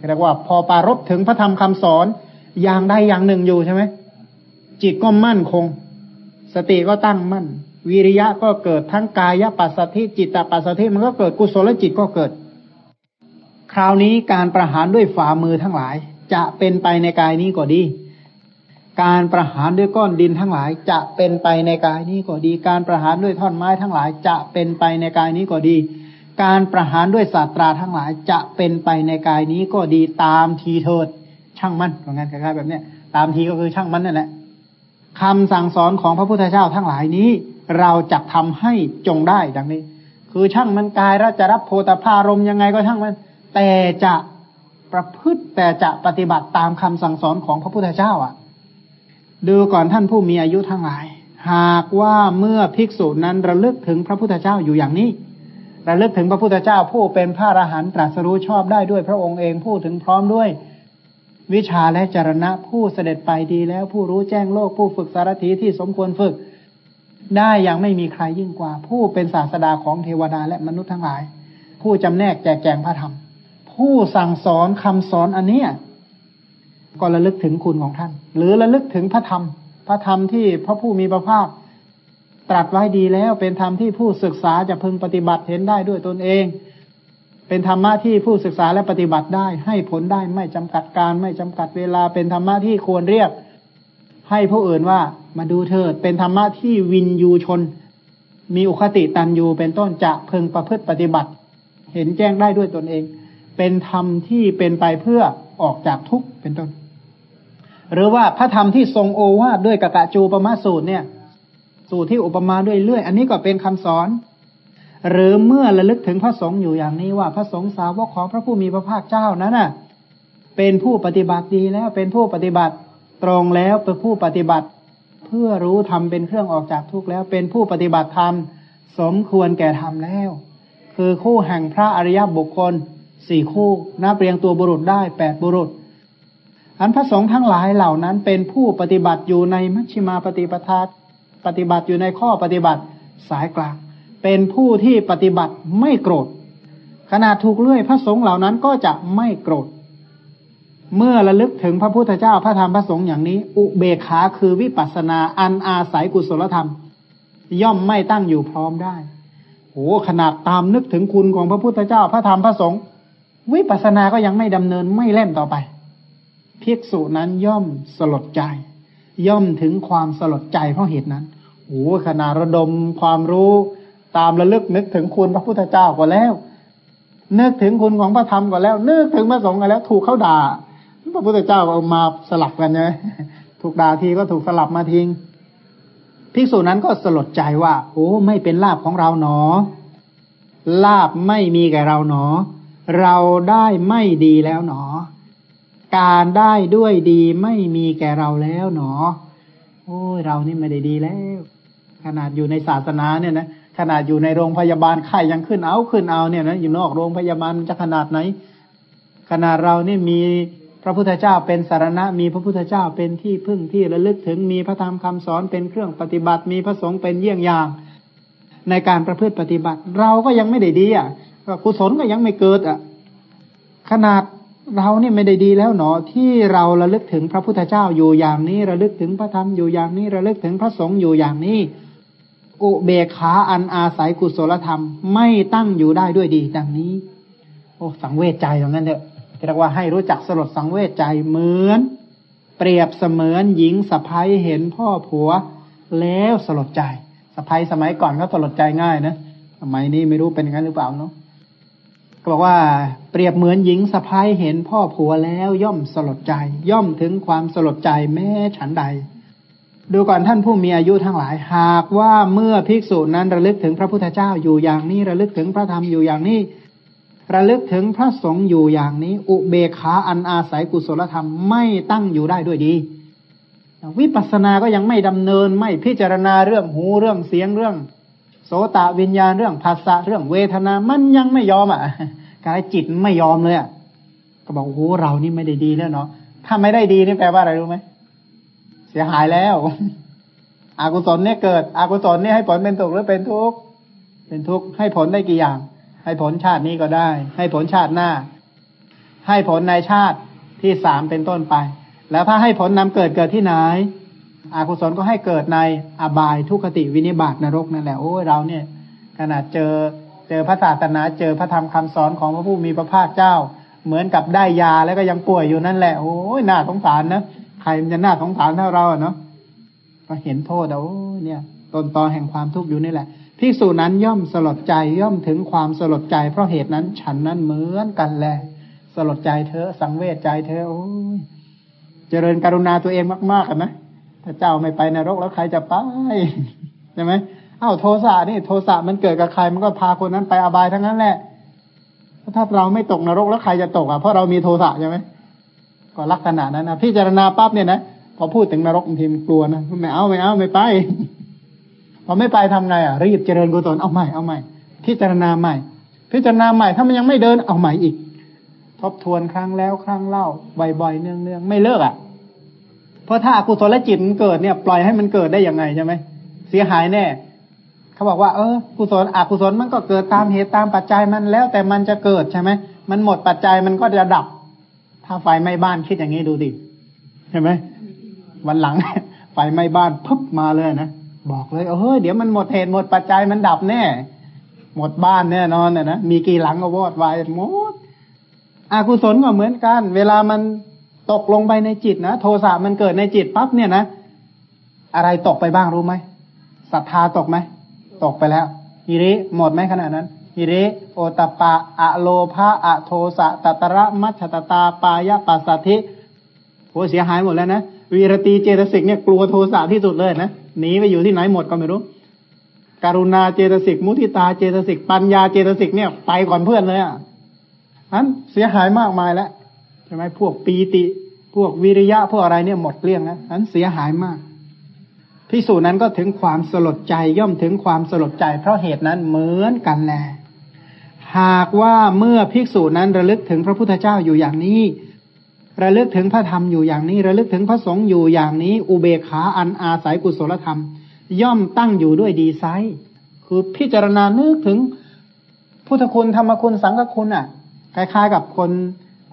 เรียกว่า พอปารบถึงพระธรรมคำสอน อย่างใดอย่างหนึ่งอยู่ใช่ไหมจิตก็มั่นคง สติก็ตั้งมั่น วิริยะก็เกิดทั้งกายปัสสธิจิตตปัสสธิมันก็เกิดกุศลจิตก็เกิด คราวนี้การประหารด้วยฝ่ามือทั้งหลาย จะเป็นไปในกายนี้ก็ดี การประหารด้วยก้อนดินทั้งหลาย จะเป็นไปในกายนี้ก็ดี การประหารด้วยท่อนไม้ทั้งหลาย จะเป็นไปในกายนี้ก็ดี การประหารด้วยศาสตราทั้งหลาย จะเป็นไปในกายนี้ก็ดีตามทีเถิดช่างมันเหมือนกันคล้ายๆแบบเนี้ยตามทีก็คือช่างมันนั่นแหละคำสั่งสอนของพระพุทธเจ้าทั้งหลายนี้ เราจะทำให้จงได้ดังนี้ คือช่างมันกายเราจะรับโพธพารมยังไงก็ช่างมัน แต่จะประพฤติแต่จะปฏิบัติตามคำสั่งสอนของพระพุทธเจ้าอะ ดูก่อนท่านผู้มีอายุทั้งหลาย หากว่าเมื่อภิกษุนั้นระลึกถึงพระพุทธเจ้าอยู่อย่างนี้ ระลึกถึงพระพุทธเจ้าผู้เป็นพระอรหันต์ตรัสรู้ชอบได้ด้วยพระองค์เองพูดถึงพร้อมด้วย วิชาและจรณะผู้เสด็จไปดีแล้วผู้รู้แจ้งโลกผู้ฝึกสารถีที่สมควรฝึก ได้อยังไม่มีใครยิ่งกว่า ผู้เป็นศาสดาของเทวดาและมนุษย์ทั้งหลาย ผู้จำแนกแจกแจงพระธรรม ผู้สั่งสอนคำสอนอันเนี้ยก็ระลึกถึงคุณของท่าน หรือระลึกถึงพระธรรม พระธรรมที่พระผู้มีพระภาคตรัสไว้ดีแล้วเป็นธรรมที่ผู้ศึกษาจะพึงปฏิบัติเห็นได้ด้วยตนเอง เป็นธรรมะที่ผู้ศึกษาและปฏิบัติได้ ให้ผลได้ไม่จำกัดการไม่จำกัดเวลา เป็นธรรมะที่ควรเรียก ให้ผู้อื่นว่ามาดูเถิดเป็นธรรมะที่วินยูชน มีอุคติตันยูเป็นต้นจะพึงประพฤติปฏิบัติ เห็นแจ้งได้ด้วยตนเอง เป็นธรรมที่เป็นไปเพื่อออกจากทุกข์เป็นต้น หรือว่าพระธรรมที่ทรงโอวาทด้วยกะกะจูปมาสูตรเนี่ย สูตรที่อุปมาด้วยเลื่อย อันนี้ก็เป็นคำสอน หรือเมื่อระลึกถึงพระสงฆ์อยู่อย่างนี้ว่าพระสงฆ์สาวกของพระผู้มีพระภาคเจ้านั้นน่ะ เป็นผู้ปฏิบัติดีแล้วเป็นผู้ปฏิบัติตรงแล้วเป็นผู้ปฏิบัติเพื่อรู้ธรรมเป็นเครื่องออกจากทุกข์แล้ว เป็นผู้ปฏิบัติธรรมสมควรแก่ธรรมแล้ว คือคู่แห่งพระอริยบุคคล สี่คู่นับเรียงตัวบุรุษได้แปดบุรุษ อันพระสงฆ์ทั้งหลายเหล่านั้นเป็นผู้ปฏิบัติอยู่ในมัชฌิมาปฏิปทาปฏิบัติอยู่ในข้อปฏิบัติสายกลาง เป็นผู้ที่ปฏิบัติไม่โกรธขนาดถูกเลื่อยพระสงฆ์เหล่านั้นก็จะไม่โกรธ เมื่อระลึกถึงพระพุทธเจ้าพระธรรมพระสงฆ์อย่างนี้ อุเบกขาคือวิปัสสนาอันอาศัยกุศลธรรม ย่อมไม่ตั้งอยู่พร้อมได้โอ้ขนาดตามนึกถึงคุณของพระพุทธเจ้าพระธรรมพระสงฆ์ วิปัสสนาก็ยังไม่ดำเนินไม่เล่นต่อไปภิกษุนั้นย่อมสลดใจ ย่อมถึงความสลดใจเพราะเหตุนั้นโอ้ขนาดระดมความรู้ตามระลึกนึกถึงคุณพระพุทธเจ้าก็แล้ว นึกถึงคุณของพระธรรมก็แล้ว นึกถึงพระสงฆ์ก็แล้ว ถูกเขาด่า พระพุทธเจ้าเอามาสลับกันไงถูกด่าทีก็ถูกสลับมาทิ้งภิกษุนั้นก็สลดใจว่า โอ้ ไม่เป็นลาบของเราหนอ ลาบไม่มีแก่เราหนอ เราได้ไม่ดีแล้วหนอ การได้ด้วยดีไม่มีแก่เราแล้วหนอ โอ้ยเรานี่ไม่ได้ดีแล้ว ขนาดอยู่ในศาสนาเนี่ยนะขนาดอยู่ในโรงพยาบาลไข้ยังขึ้นเอาขึ้นเอาเนี่ยนะอยู่นอกโรงพยาบาลจะขนาดไหน ขนาดเรานี่มีพระพุทธเจ้าเป็นสารณะ มีพระพุทธเจ้าเป็นที่พึ่งที่ระลึกถึงมีพระธรรมคำสอนเป็นเครื่องปฏิบัติ มีพระสงฆ์เป็นเยี่ยงอย่าง ในการประพฤติปฏิบัติ เราก็ยังไม่ได้ดีอะ กุศลก็ยังไม่เกิดอะ ขนาดเราเนี่ยไม่ได้ดีแล้วหนอที่เราระลึกถึงพระพุทธเจ้าอยู่อย่างนี้ระลึกถึงพระธรรมอยู่อย่างนี้ระลึกถึงพระสงฆ์อยู่อย่างนี้ อุเบขาอันอาศัยกุศลธรรมไม่ตั้งอยู่ได้ด้วยดีดังนี้ โอ้สังเวชใจตรงนั้นเถอะเรียกว่าให้รู้จักสลดสังเวชใจเหมือน เปรียบเสมือนหญิงสะพ้ยเห็นพ่อผัว แล้วสลดใจสะพ้ยสมัยก่อนเขาสลดใจง่ายนะสมัยนี้ไม่รู้เป็นย่างนั้นหรือเปล่าเนาะ ก็บอกว่าเปรียบเหมือนหญิงสะพ้ายเห็นพ่อผัวแล้วย่อมสลดใจ ย่อมถึงความสลดใจแม้ฉันใด ดูก่อนท่านผู้มีอายุทั้งหลายหากว่าเมื่อภิกษุนั้นระลึกถึงพระพุทธเจ้าอยู่อย่างนี้ระลึกถึงพระธรรมอยู่อย่างนี้ ระลึกถึงพระสงฆ์อยู่อย่างนี้ อุเบขาอันอาศัยกุศลธรรมไม่ตั้งอยู่ได้ด้วยดี วิปัสสนาก็ยังไม่ดำเนินไม่พิจารณาเรื่องหูเรื่องเสียงเรื่อง โสตวิญญาณเรื่องภาษาเรื่องเวทนา มันยังไม่ยอมอะ กายจิตไม่ยอมเลยอะก็บอกโอ้โหเรานี่ไม่ได้ดีแล้วเนาะถ้าไม่ได้ดีนี่แปลว่าอะไรรู้ไหมเสียหายแล้วอากุศลเนี่ยเกิดอากุศลเนี่ยให้ผลเป็นสุขหรือเป็นทุกข์เป็นทุกข์ให้ผลได้กี่อย่าง ให้ผลชาตินี้ก็ได้ ให้ผลชาติหน้า ให้ผลในชาติที่สามเป็นต้นไป แล้วถ้าให้ผลนำเกิดเกิดที่ไหน อากุศลก็ให้เกิดในอบายทุกขติวินิบาตนรกนั่นแหละโอ้ยเราเนี่ย ขนาดเจอเจอพระศาสนาเจอพระธรรมคำสอนของพระผู้มีพระภาคเจ้า เหมือนกับได้ยาแล้วก็ยังป่วยอยู่นั่นแหละโอ้ยน่าสงสารนะใครมันจะน่าสงสารเท่าเราเนาะก็เห็นโทษเอาเนี่ยต้นตอแห่งความทุกข์อยู่นี่แหละพิสูจนั้นย่อมสลดใจย่อมถึงความสลดใจเพราะเหตุนั้นฉันนั้นเหมือนกันแหละสลดใจเธอสังเวชใจเธอโอ้ยเจริญกรุณาตัวเองมากๆกันไหม ถ้าเจ้าไม่ไปนรกแล้วใครจะไปใช่ไหมอ้าวโทสะนี่โทสะมันเกิดกับใครมันก็พาคนนั้นไปอบายทั้งนั้นแหละถ้าเราไม่ตกนรกแล้วใครจะตกอะเพราะเรามีโทสะใช่ไหมก็ลักษณะนั้นนะพิจารณาปั๊บเนี่ยนะพอพูดถึงนรกบางทีมันกลัวนะไม่เอาไม่เอาไม่ไปพอไม่ไปทำไงอะรีบเจริญกุศลเอาใหม่เอาใหม่พิจารณาใหม่ พิจารณาใหม่ถ้ามันยังไม่เดินเอาใหม่อีก ทบทวนครั้งแล้วครั้งเล่าบ่อยๆเนืองๆไม่เลิกอะ เพราะถ้าอกุศลจิตมันเกิดเนี่ยปล่อยให้มันเกิดได้ยังไงใช่ไหมเสียหายแน่เขาบอกว่าเออกุศลอกุศลมันก็เกิดตามเหตุตามปัจจัยมันแล้วแต่มันจะเกิดใช่ไหมมันหมดปัจจัยมันก็จะดับ ถ้าไฟไหม้บ้านคิดอย่างนี้ดูดิเห็นไหมวันหลังไฟไหม้บ้านพึบมาเลยนะบอกเลยเฮ้ยเดี๋ยวมันหมดเหตุหมดปัจจัยมันดับแน่ หมดบ้านแน่นอนนะนะมีกี่หลังก็วอดวายหมดอกุศลก็เหมือนกัน เวลามัน ตกลงไปในจิตนะโทสะมันเกิดในจิตปั๊บเนี่ยนะ อะไรตกไปบ้างรู้ไหมศรัทธาตกไหมตกไปแล้วหิริหมดไหมขนาดนั้นหิริโอตตัปปะอะโลภะอะโทสะตัตตรมัชฌัตตตากายปัสสัทธิโหเสียหายหมดแล้วนะวิรตีเจตสิกเนี่ยกลัวโทสะที่สุดเลยนะหนีไปอยู่ที่ไหนหมดก็ไม่รู้กรุณาเจตสิกมุทิตาเจตสิกปัญญาเจตสิกเนี่ยไปก่อนเพื่อนเลยอะนั้นเสียหายมากมายแล้ว ใช่ไหมพวกปีติ พวกวิริยะพวกอะไรเนี่ยหมดเกลี้ยงแล้วนั้นเสียหายมากพิสูจนั้นก็ถึงความสลดใจย่อมถึงความสลดใจ เพราะเหตุนั้นเหมือนกันแล หากว่าเมื่อภิกษุนั้นระลึกถึงพระพุทธเจ้าอยู่อย่างนี้ ระลึกถึงพระธรรมอยู่อย่างนี้ ระลึกถึงพระสงฆ์อยู่อย่างนี้ อุเบกขาอันอาศัยกุศลธรรม ย่อมตั้งอยู่ด้วยดีไซน์คือพิจารณานึกถึงพุทธคุณธรรมคุณสังฆคุณอะคล้ายๆกับคน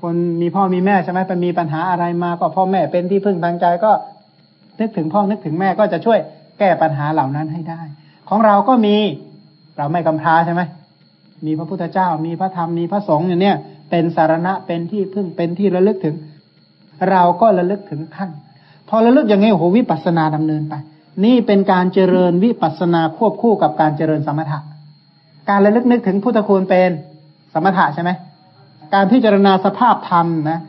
คนมีพ่อมีแม่ใช่ไหมไปมีปัญหาอะไรมาก็พ่อแม่เป็นที่พึ่งทางใจก็นึกถึงพ่อนึกถึงแม่ก็จะช่วยแก้ปัญหาเหล่านั้นให้ได้ ของเราก็มีเราไม่กำพร้าใช่ไหมมีพระพุทธเจ้า มีพระธรรมมีพระสงฆ์อย่างเนี้ยเป็นสารณะเป็นที่พึ่งเป็นที่ระลึกถึง เราก็ระลึกถึงท่านพอระลึกอย่างนี้โอ้โหวิปัสสนาดำเนินไป นี่เป็นการเจริญวิปัสสนาควบคู่กับการเจริญสมถะ การระลึกนึกถึงพุทธคุณเป็นสมถะใช่ไหม การพิจารณาสภาพธรรมนะ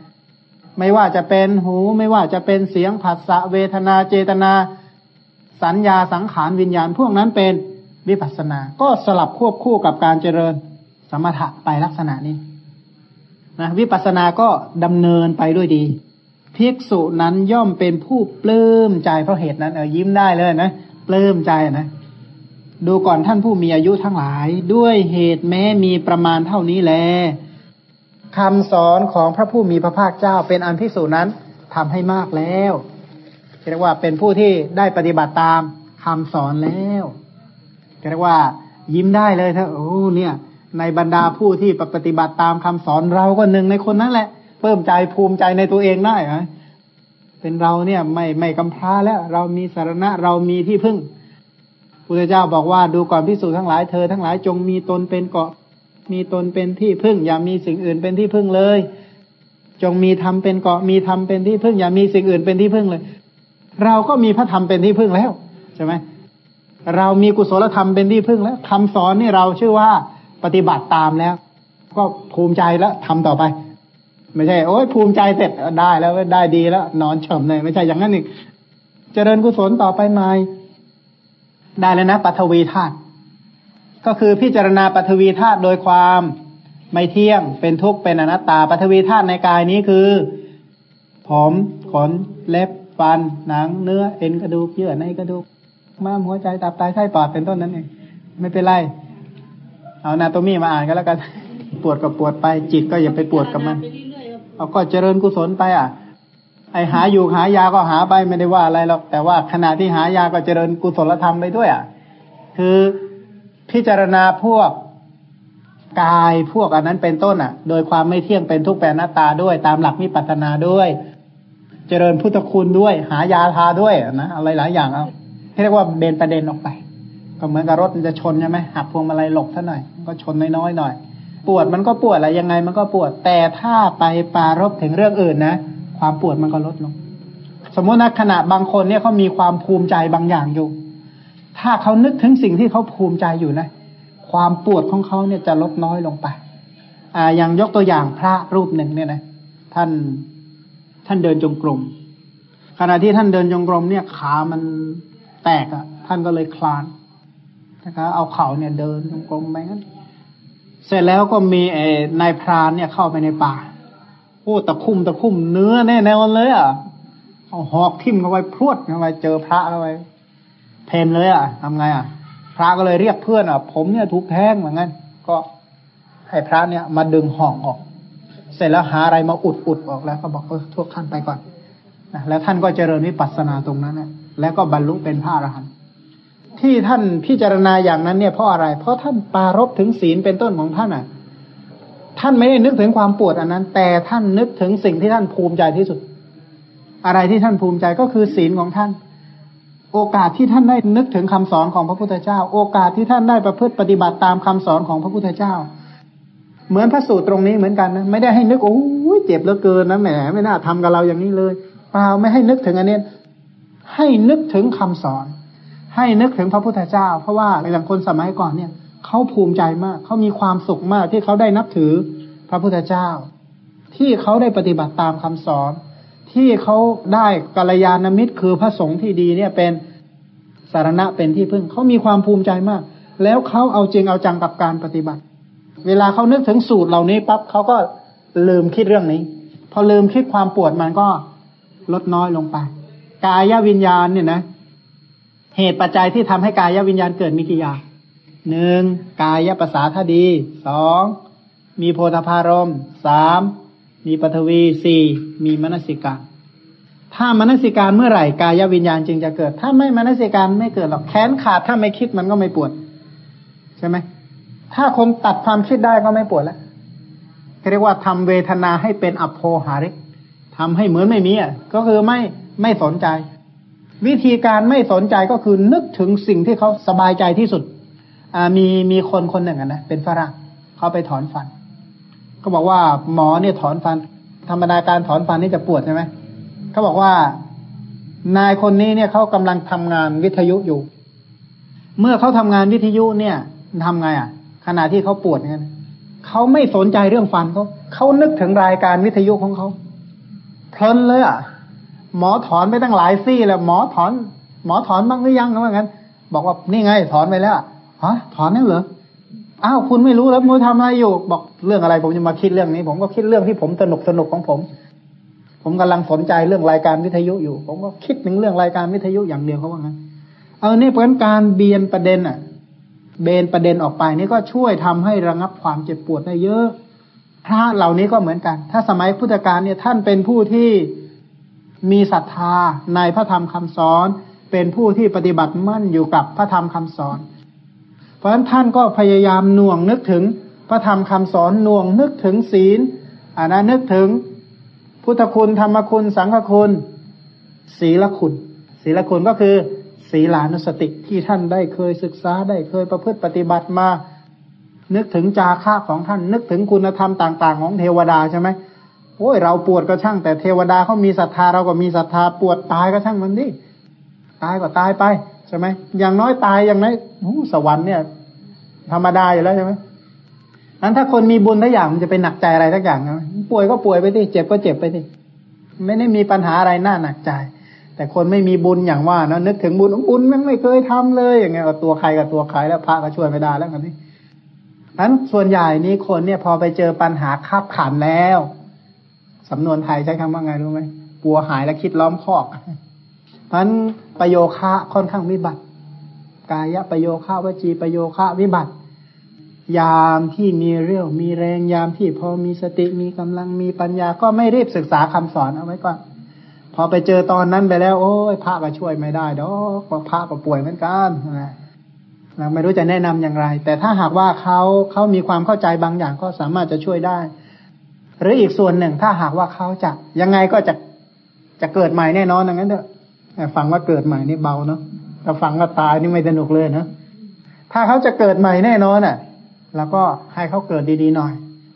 ไม่ว่าจะเป็นหูไม่ว่าจะเป็นเสียงผัสสะเวทนาเจตนา สัญญาสังขารวิญญาณ พวกนั้นเป็นวิปัสสนา ก็สลับควบคู่กับการเจริญสมถะไปลักษณะนี้นะวิปัสสนาก็ดำเนินไปด้วยดีภิกษุนั้นย่อมเป็นผู้ปลื้มใจเพราะเหตุนั้นเออยิ้มได้เลยนะปลื้มใจนะดูก่อนท่านผู้มีอายุทั้งหลาย ด้วยเหตุแม้มีประมาณเท่านี้แล คำสอนของพระผู้มีพระภาคเจ้า เป็นอันพิสูจนั้นทำให้มากแล้วเรียกว่าเป็นผู้ที่ได้ปฏิบัติตามคำสอนแล้วเรียกว่ายิ้มได้เลยถ้าโอ้เนี่ย ในบรรดาผู้ที่ปฏิบัติตามคำสอนเราก็หนึ่งในคนนั้นแหละเพิ่มใจภูมิใจในตัวเองได้ไหมเป็นเราเนี่ยไม่ไม่กำพร้าแล้ว เรามีสารณะเรามีที่พึ่งพุทธเจ้าบอกว่าดูก่อนพิสูจน์ทั้งหลายเธอทั้งหลายจงมีตนเป็นเกาะ มีตนเป็นที่พึ่ง อย่ามีสิ่งอื่นเป็นที่พึ่งเลย จงมีธรรมเป็นเกาะมีธรรมเป็นที่พึ่ง อย่ามีสิ่งอื่นเป็นที่พึ่งเลย เราก็มีพระธรรมเป็นที่พึ่งแล้วใช่ไหมเรามีกุศลธรรมเป็นที่พึ่งแล้วคำสอนนี่เราชื่อว่าปฏิบัติตามแล้ว ก็ภูมิใจแล้วทำต่อไป ไม่ใช่โอ้ยภูมิใจเสร็จได้แล้วได้ดีแล้ว นอนเฉมเลย ไม่ใช่อย่างนั้นอีกเจริญกุศลต่อไปใหม่ได้แล้วนะปัทวีธาตุ ก็คือพิจารณาปฐวีธาตุโดยความไม่เที่ยงเป็นทุกข์เป็นอนัตตาปฐวีธาตุในกายนี้คือ ผมขนเล็บฟันหนังเนื้อเอ็นกระดูกเยื่อในกระดูกม้ามหัวใจตับไตไส้ปอดเป็นต้นนั้นเองไม่เป็นไร เอานาโตมีมาอ่านก็แล้วกันปวดก็ปวดไป จิตก็อย่าไปปวดกับมันเอาก็เจริญกุศลไปอะ ไอหาอยู่หายาก็หาไปไม่ได้ว่าอะไรหรอกแต่ว่าขณะที่หายาก็เจริญกุศลธรรมไปด้วยอะ คือ พิจารณาพวกกายพวกอันนั้นเป็นต้นอะ โดยความไม่เที่ยงเป็นทุกแปรหน้าตาด้วย ตามหลักมิปัฒนาด้วย เจริญพุทธคุณด้วย หายาทาด้วยนะอะไรหลายอย่างเอาเรียกว่าเบนประเด็นออกไป ก็เหมือนกับรถมันจะชนใช่ไหมหักพวงมาลัยหลบซะหน่อย ก็ชนน้อยๆหน่อย ปวดมันก็ปวดอะไรยังไง มันก็ปวดแต่ถ้าไปปารบถึงเรื่องอื่นนะความปวดมันก็ลดลง สมมตินะขณะบางคนเนี่ยเขามีความภูมิใจบางอย่างอยู่ ถ้าเขานึกถึงสิ่งที่เขาภูมิใจอยู่นะ ความปวดของเขาเนี่ยจะลดน้อยลงไป อ่าอย่างยกตัวอย่างพระรูปหนึ่งเนี่ยนะ ท่านท่านเดินจงกรมขณะที่ท่านเดินจงกรมเนี่ยขามันแตกอะ่ะ ท่านก็เลยคลานนะครับเอาเข่าเนี่ยเดินจงกรมไปงั้น เสร็จแล้วก็มีไอ้นายพรานเนี่ยเข้าไปในป่าโอ้ตะคุ่มตะคุ่มเนื้อแน่แน่เลยอะเอาหอกทิ่มเข้าไปพรวดเข้าไปเจอพระเข้าไป เพนเลยอะทำไงอะ พระก็เลยเรียกเพื่อนอะ ผมเนี่ยถูกแทงเหมือนกันก็ให้พระเนี่ย มาดึงห่องออก เสร็จแล้วหาอะไรมาอุดอุดออกแล้ว ก็บอกเออทุกท่านไปก่อนนะแล้วท่านก็เจริญวิปัสสนาตรงนั้นนะแล้วก็บรรลุเป็นพระอรหันต์ที่ท่านพิจารณาอย่างนั้นเนี่ยเพราะอะไร เพราะท่านปารบถึงศีลเป็นต้นของท่านอะ ท่านไม่ได้นึกถึงความปวดอันนั้น แต่ท่านนึกถึงสิ่งที่ท่านภูมิใจที่สุด อะไรที่ท่านภูมิใจก็คือศีลของท่าน โอกาสที่ท่านได้นึกถึงคำสอนของพระพุทธเจ้า โอกาสที่ท่านได้ประพฤติปฏิบัติตามคำสอนของพระพุทธเจ้า เหมือนพระสูตรตรงนี้เหมือนกันนะไม่ได้ให้นึกโอ้ยเจ็บเหลือเกินนะแหมไม่น่าทำกับเราอย่างนี้เลยเปล่าไม่ให้นึกถึงอันนี้ให้นึกถึงคำสอน ให้นึกถึงพระพุทธเจ้า เพราะว่าอย่างคนสมัยก่อนเนี่ยเขาภูมิใจมากเขามีความสุขมากที่เขาได้นับถือพระพุทธเจ้า ที่เขาได้ปฏิบัติตามคำสอน ที่เขาได้กัลยาณมิตรคือพระสงฆ์ที่ดีเนี่ยเป็นสารณะเป็นที่พึ่งเขามีความภูมิใจมาก แล้วเขาเอาจริงเอาจังกับการปฏิบัติ เวลาเขานึกถึงสูตรเหล่านี้ปั๊บเขาก็ลืมคิดเรื่องนี้ พอลืมคิดความปวดมันก็ลดน้อยลงไป กายวิญญาณเนี่ยนะ เหตุปัจจัยที่ทำให้กายวิญญาณเกิดมีกี่อย่างหนึ่งกายภาษาทดีสองมีโพธพารมสาม มีปฐวีสี่มีมนสิกาถ้ามนสิการเมื่อไหร่กายวิญญาณจึงจะเกิด ถ้าไม่มนสิการไม่เกิดหรอกแขนขาดถ้าไม่คิดมันก็ไม่ปวด ใช่ไหมถ้าคนตัดความคิดได้ก็ไม่ปวดแล้วเรียกว่าทำเวทนาให้เป็นอัพโพหาริกทำให้เหมือนไม่มีอะก็คือไม่ไม่สนใจ วิธีการไม่สนใจก็คือนึกถึงสิ่งที่เขาสบายใจที่สุดอมีมีคนคนหนึ่งนะเป็นฝรั่งเขาไปถอนฟัน ก็บอกว่าหมอเนี่ยถอนฟัน ธรรมดาการถอนฟันนี่จะปวดใช่ไหมเขาบอกว่านายคนนี้เนี่ยเขากำลังทำงานวิทยุอยู่ เมื่อเขาทำงานวิทยุเนี่ยทำไงอะ ขณะที่เขาปวดเนี่ยเขาไม่สนใจเรื่องฟันเขาเขานึกถึงรายการวิทยุของเขาเพลินเลยอะ หมอถอนไปตั้งหลายซี่แล้วหมอถอน หมอถอนบ้างหรือยังว่างั้น บอกว่านี่ไงถอนไปแล้วฮะถอนแล้วเหรอ อ้าวคุณไม่รู้แล้วมือทำอะไรอยู่ บอกเรื่องอะไร ผมจะมาคิดเรื่องนี้ ผมก็คิดเรื่องที่ผมสนุกสนุกของผม ผมกำลังสนใจเรื่องรายการวิทยุอยู่ ผมก็คิดถึงเรื่องรายการวิทยุอย่างเดียวเขาว่างั้นเออนี่เพราะการเบียนประเด็นอะ เบนประเด็นออกไปนี่ก็ช่วยทำให้ระงับความเจ็บปวดได้เยอะ พระเหล่านี้ก็เหมือนกัน ถ้าสมัยพุทธกาลเนี่ยท่านเป็นผู้ที่มีศรัทธาในพระธรรมคำสอน เป็นผู้ที่ปฏิบัติมั่นอยู่กับพระธรรมคำสอน ราะฉะนั้นท่านก็พยายามหน่วงนึกถึงพระธรรมคำสอนหน่วงนึกถึงศีลอ่านะนึกถึง พุทธคุณธรรมคุณสังฆคุณ ศีลคุณ ศีลคุณก็คือ ศีลานุสติที่ท่านได้เคยศึกษาได้เคยประพฤติปฏิบัติมา นึกถึงจาค่าของท่าน นึกถึงคุณธรรมต่าง ๆ ของเทวดาใช่ไหมโอ้ยเราปวดก็ช่าง แต่เทวดาเขามีศรัทธาเราก็มีศรัทธาปวดตายก็ช่างมันดิตายก็ตายไป ใช่ไหมอย่างน้อยตายอย่างน้อยสวรรค์เนี่ย ธรรมดาอยู่แล้วใช่ไหมนั้นถ้าคนมีบุญทุกอย่างมันจะไปหนักใจอะไรทักอย่างนะป่วยก็ป่วยไปดิเจ็บก็เจ็บไปดิไม่ได้มีปัญหาอะไรน่าหนักใจ แต่คนไม่มีบุญอย่างว่านะนึกถึงบุญบุญมันไม่เคยทำเลยอย่างเงี้ยตัวใครกับตัวใครแล้วพระก็ช่วยไม่ได้แล้วกันนี่นั้นส่วนใหญ่นี้คนเนี่ยพอไปเจอปัญหาคับขันแล้วสำนวนไทยใช้คำว่าไงรู้ไหมปัวหายแล้วคิดล้อมคอก นั้นประโยคะค่อนข้างวิบัติ กายะประโยคะวจีประโยคะวิบัติ ยามที่มีเรี่ยวมีแรงยามที่พอมีสติมีกำลังมีปัญญาก็ไม่รีบศึกษาคำสอนเอาไว้ก่อนพอไปเจอตอนนั้นไปแล้ว โอ้ยพระก็ช่วยไม่ได้ดอกพระก็ป่วยเหมือนกันนะเราไม่รู้จะแนะนำอย่างไร แต่ถ้าหากว่าเขาเขามีความเข้าใจบางอย่างก็สามารถจะช่วยได้ หรืออีกส่วนหนึ่งถ้าหากว่าเขาจะยังไงก็จะจะเกิดใหม่แน่นอนอย่างนั้นเถอะ ฟังว่าเกิดใหม่นี่เบาเนาะถ้าฟังว่าตายนี่ไม่สนุกเลยนะถ้าเขาจะเกิดใหม่แน่นอนอะ แล้วก็ให้เขาเกิดดีๆหน่อย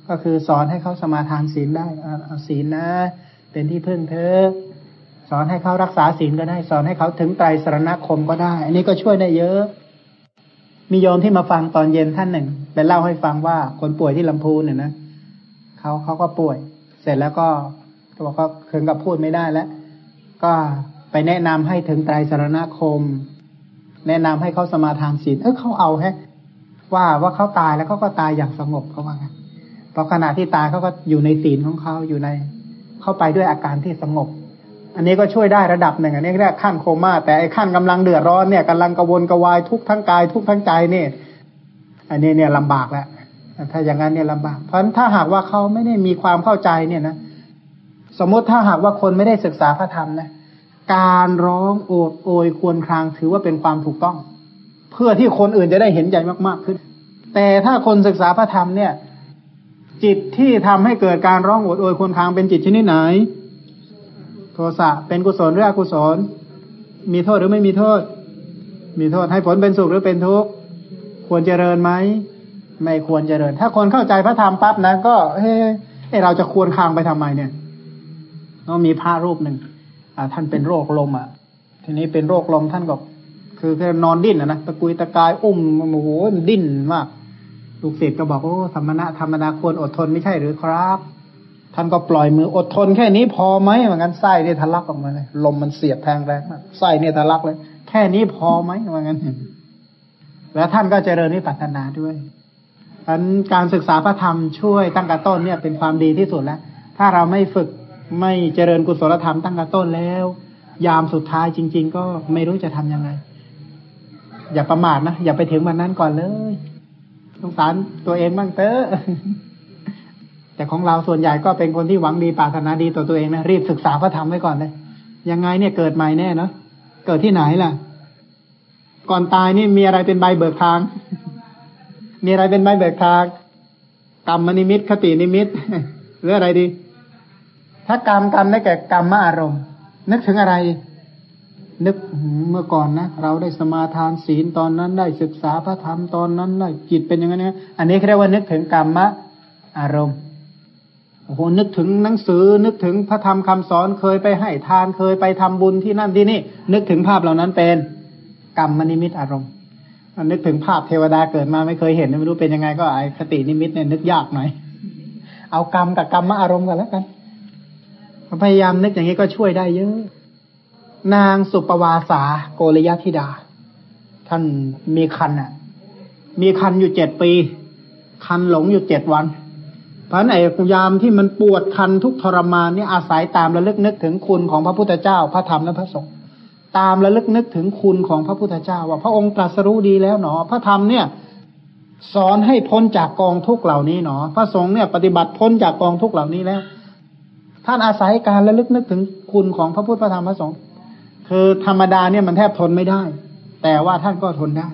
ก็คือสอนให้เขาสมาทานศีลได้เอาศีลนะ เป็นที่พึ่งเธอสอนให้เขารักษาศีลก็ได้ สอนให้เขาถึงไตรสรณคมก็ได้ อันนี้ก็ช่วยได้เยอะ มีโยมที่มาฟังตอนเย็นท่านหนึ่งไปเล่าให้ฟังว่าคนป่วยที่ลำพูนเนี่ยนะเขาเขาก็ป่วย เสร็จแล้วก็เขาบอกว่าเคืองกับพูดไม่ได้แล้ว ก็ ไปแนะนำให้ถึงไตรสรณคม แนะนำให้เขาสมาทานศีลเออเขาเอาแฮะว่าว่าเขาตายแล้วเขาก็ตายอย่างสงบเขาว่าไงเพราะขณะที่ตายเขาก็อยู่ในศีลของเขาอยู่ในเข้าไปด้วยอาการที่สงบ อันนี้ก็ช่วยได้ระดับหนึ่งอันนี้เรียกขั้นโคม่าแต่ไอ้ขั้นกำลังเดือดร้อนเนี่ยกำลังกระวนกระวายทุกทั้งกาย ทุกทั้งใจเนี่ย อันนี้เนี่ยลำบากแล้วถ้าอย่างนั้นเนี่ยลำบาก เพราะฉะนั้นถ้าหากว่าเขาไม่ได้มีความเข้าใจเนี่ยนะสมมติถ้าหากว่าคนไม่ได้ศึกษาพระธรรมนะ การร้องโอดโอยควรครางถือว่าเป็นความถูกต้อง เพื่อที่คนอื่นจะได้เห็นใจมาก ๆขึ้น แต่ถ้าคนศึกษาพระธรรมเนี่ย จิตที่ทำให้เกิดการร้องโอดโอยควรครางเป็นจิตชนิดไหน โทสะเป็นกุศลหรืออกุศล มีโทษหรือไม่มีโทษ มีโทษให้ผลเป็นสุขหรือเป็นทุกข์ควรเจริญไหมไม่ควรเจริญ ถ้าคนเข้าใจพระธรรมปั๊บนะก็เฮ้เราจะควรคางไปทำไมเนี่ยก็มีพระรูปหนึ่ง ท่านเป็นโรคลมอะ ทีนี้เป็นโรคลมท่านก็ คือแค่นอนดิ้นนะนะตะกุยตะกายอุ้มโอ้โหมันดิ้นมากลูกศิษย์ก็บอกโอ้ธรรมะธรรมดาควรอดทนไม่ใช่หรือครับ ท่านก็ปล่อยมืออดทนแค่นี้พอไหมเหมือนกันไส้เนี่ยทะลักออกมาเลยลมมันเสียดแทงแรงมากไส้เนี่ยทะลักเลย แค่นี้พอไหมเหมือนกันแล้วท่านก็เจริญนิพพานาด้วยอันการศึกษาพระธรรมช่วยตั้งแต่ต้นเนี่ยเป็นความดีที่สุดแล้ว ถ้าเราไม่ฝึก ไม่เจริญกุศลธรรมตั้งแต่ต้นแล้ว ยามสุดท้ายจริง ๆ ก็ไม่รู้จะทํำยังไง อย่าประมาทนะ อย่าไปถึงวันนั้นก่อนเลยสงสารตัวเองบ้างเตอะแต่ของเราส่วนใหญ่ก็เป็นคนที่หวังดีปรารถนาดีต่อตัวเองนะรีบศึกษาพระธรรมไว้ก่อนเลยยังไงเนี่ยเกิดใหม่แน่เนาะเกิดที่ไหนล่ะ ก่อนตายนี่มีอะไรเป็นใบเบิกทาง มีอะไรเป็นใบเบิกทางกรรมนิมิตคตินิมิตหรืออะไรดี ถ้ากรรมกรรมได้แก่กรรมอารมณ์ นึกถึงอะไร นึกเมื่อก่อนนะเราได้สมาทานศีลตอนนั้นได้ศึกษาพระธรรมตอนนั้นได้จิตเป็นอย่างนั้นอันนี้เรียกว่านึกถึงกรรมะอารมณ์โอ้โหนึกถึงหนังสือ นึกถึงพระธรรมคำสอนเคยไปให้ทานเคยไปทำบุญที่นั่นที่นี่ นึกถึงภาพเหล่านั้นเป็นกรรมนิมิตอารมณ์นึกถึงภาพเทวดาเกิดมาไม่เคยเห็นไม่รู้เป็นยังไงก็ไอคตินิมิตเนี่ยนึกยากหน่อย เอากรรมกับกรรมอารมณ์กันแล้วกัน พยายามนึกอย่างนี้ก็ช่วยได้เยอะ นางสุปวาสาโกริยธิดา ท่านมีคันอะ มีคันอยู่เจ็ดปี คันหลงอยู่เจ็ดวันพราะไอ้ยามที่มันปวดคันทุกทรมานนี่อาศัยตามระลึกนึกถึงคุณของพระพุทธเจ้า พระธรรมและพระสงฆ์ตามระลึกนึกถึงคุณของพระพุทธเจ้า ว่าพระองค์ตรัสรู้ดีแล้วหนอ พระธรรมเนี่ย สอนให้พ้นจากกองทุกเหล่านี้หนอ พระสงฆ์เนี่ยปฏิบัติพ้นจากกองทุกเหล่านี้แล้ว ท่านอาศัยการระลึกนึกถึงคุณของพระพุทธพระธรรมพระสงฆ์คือธรรมดาเนี่ยมันแทบทนไม่ได้ แต่ว่าท่านก็ทนได้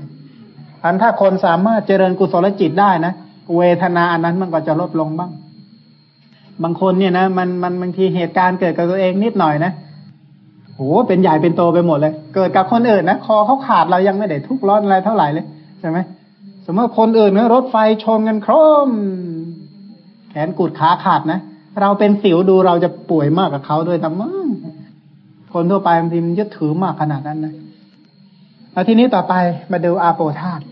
อันถ้าคนสามารถเจริญกุศลจิตได้นะเวทนาอันนั้นมันก็จะลดลงบ้าง บางคนเนี่ยนะมันมันบางทีเหตุการณ์เกิดกับตัวเองนิดหน่อยนะโหเป็นใหญ่เป็นโตไปหมดเลย เกิดกับคนอื่นนะคอเขาขาดเรายังไม่ได้ทุกร้อนอะไรเท่าไหร่เลยใช่ไหมสมมติคนอื่นเนะรถไฟชนกันโครม แขนกุดขาขาดนะ เราเป็นสิวดูเราจะป่วยมากกับเขาด้วยทำไมคนทั่วไปบางทีมันยึดถือมากขนาดนั้นนะแล้วทีนี้ต่อไปมาดูอาโปธาตุ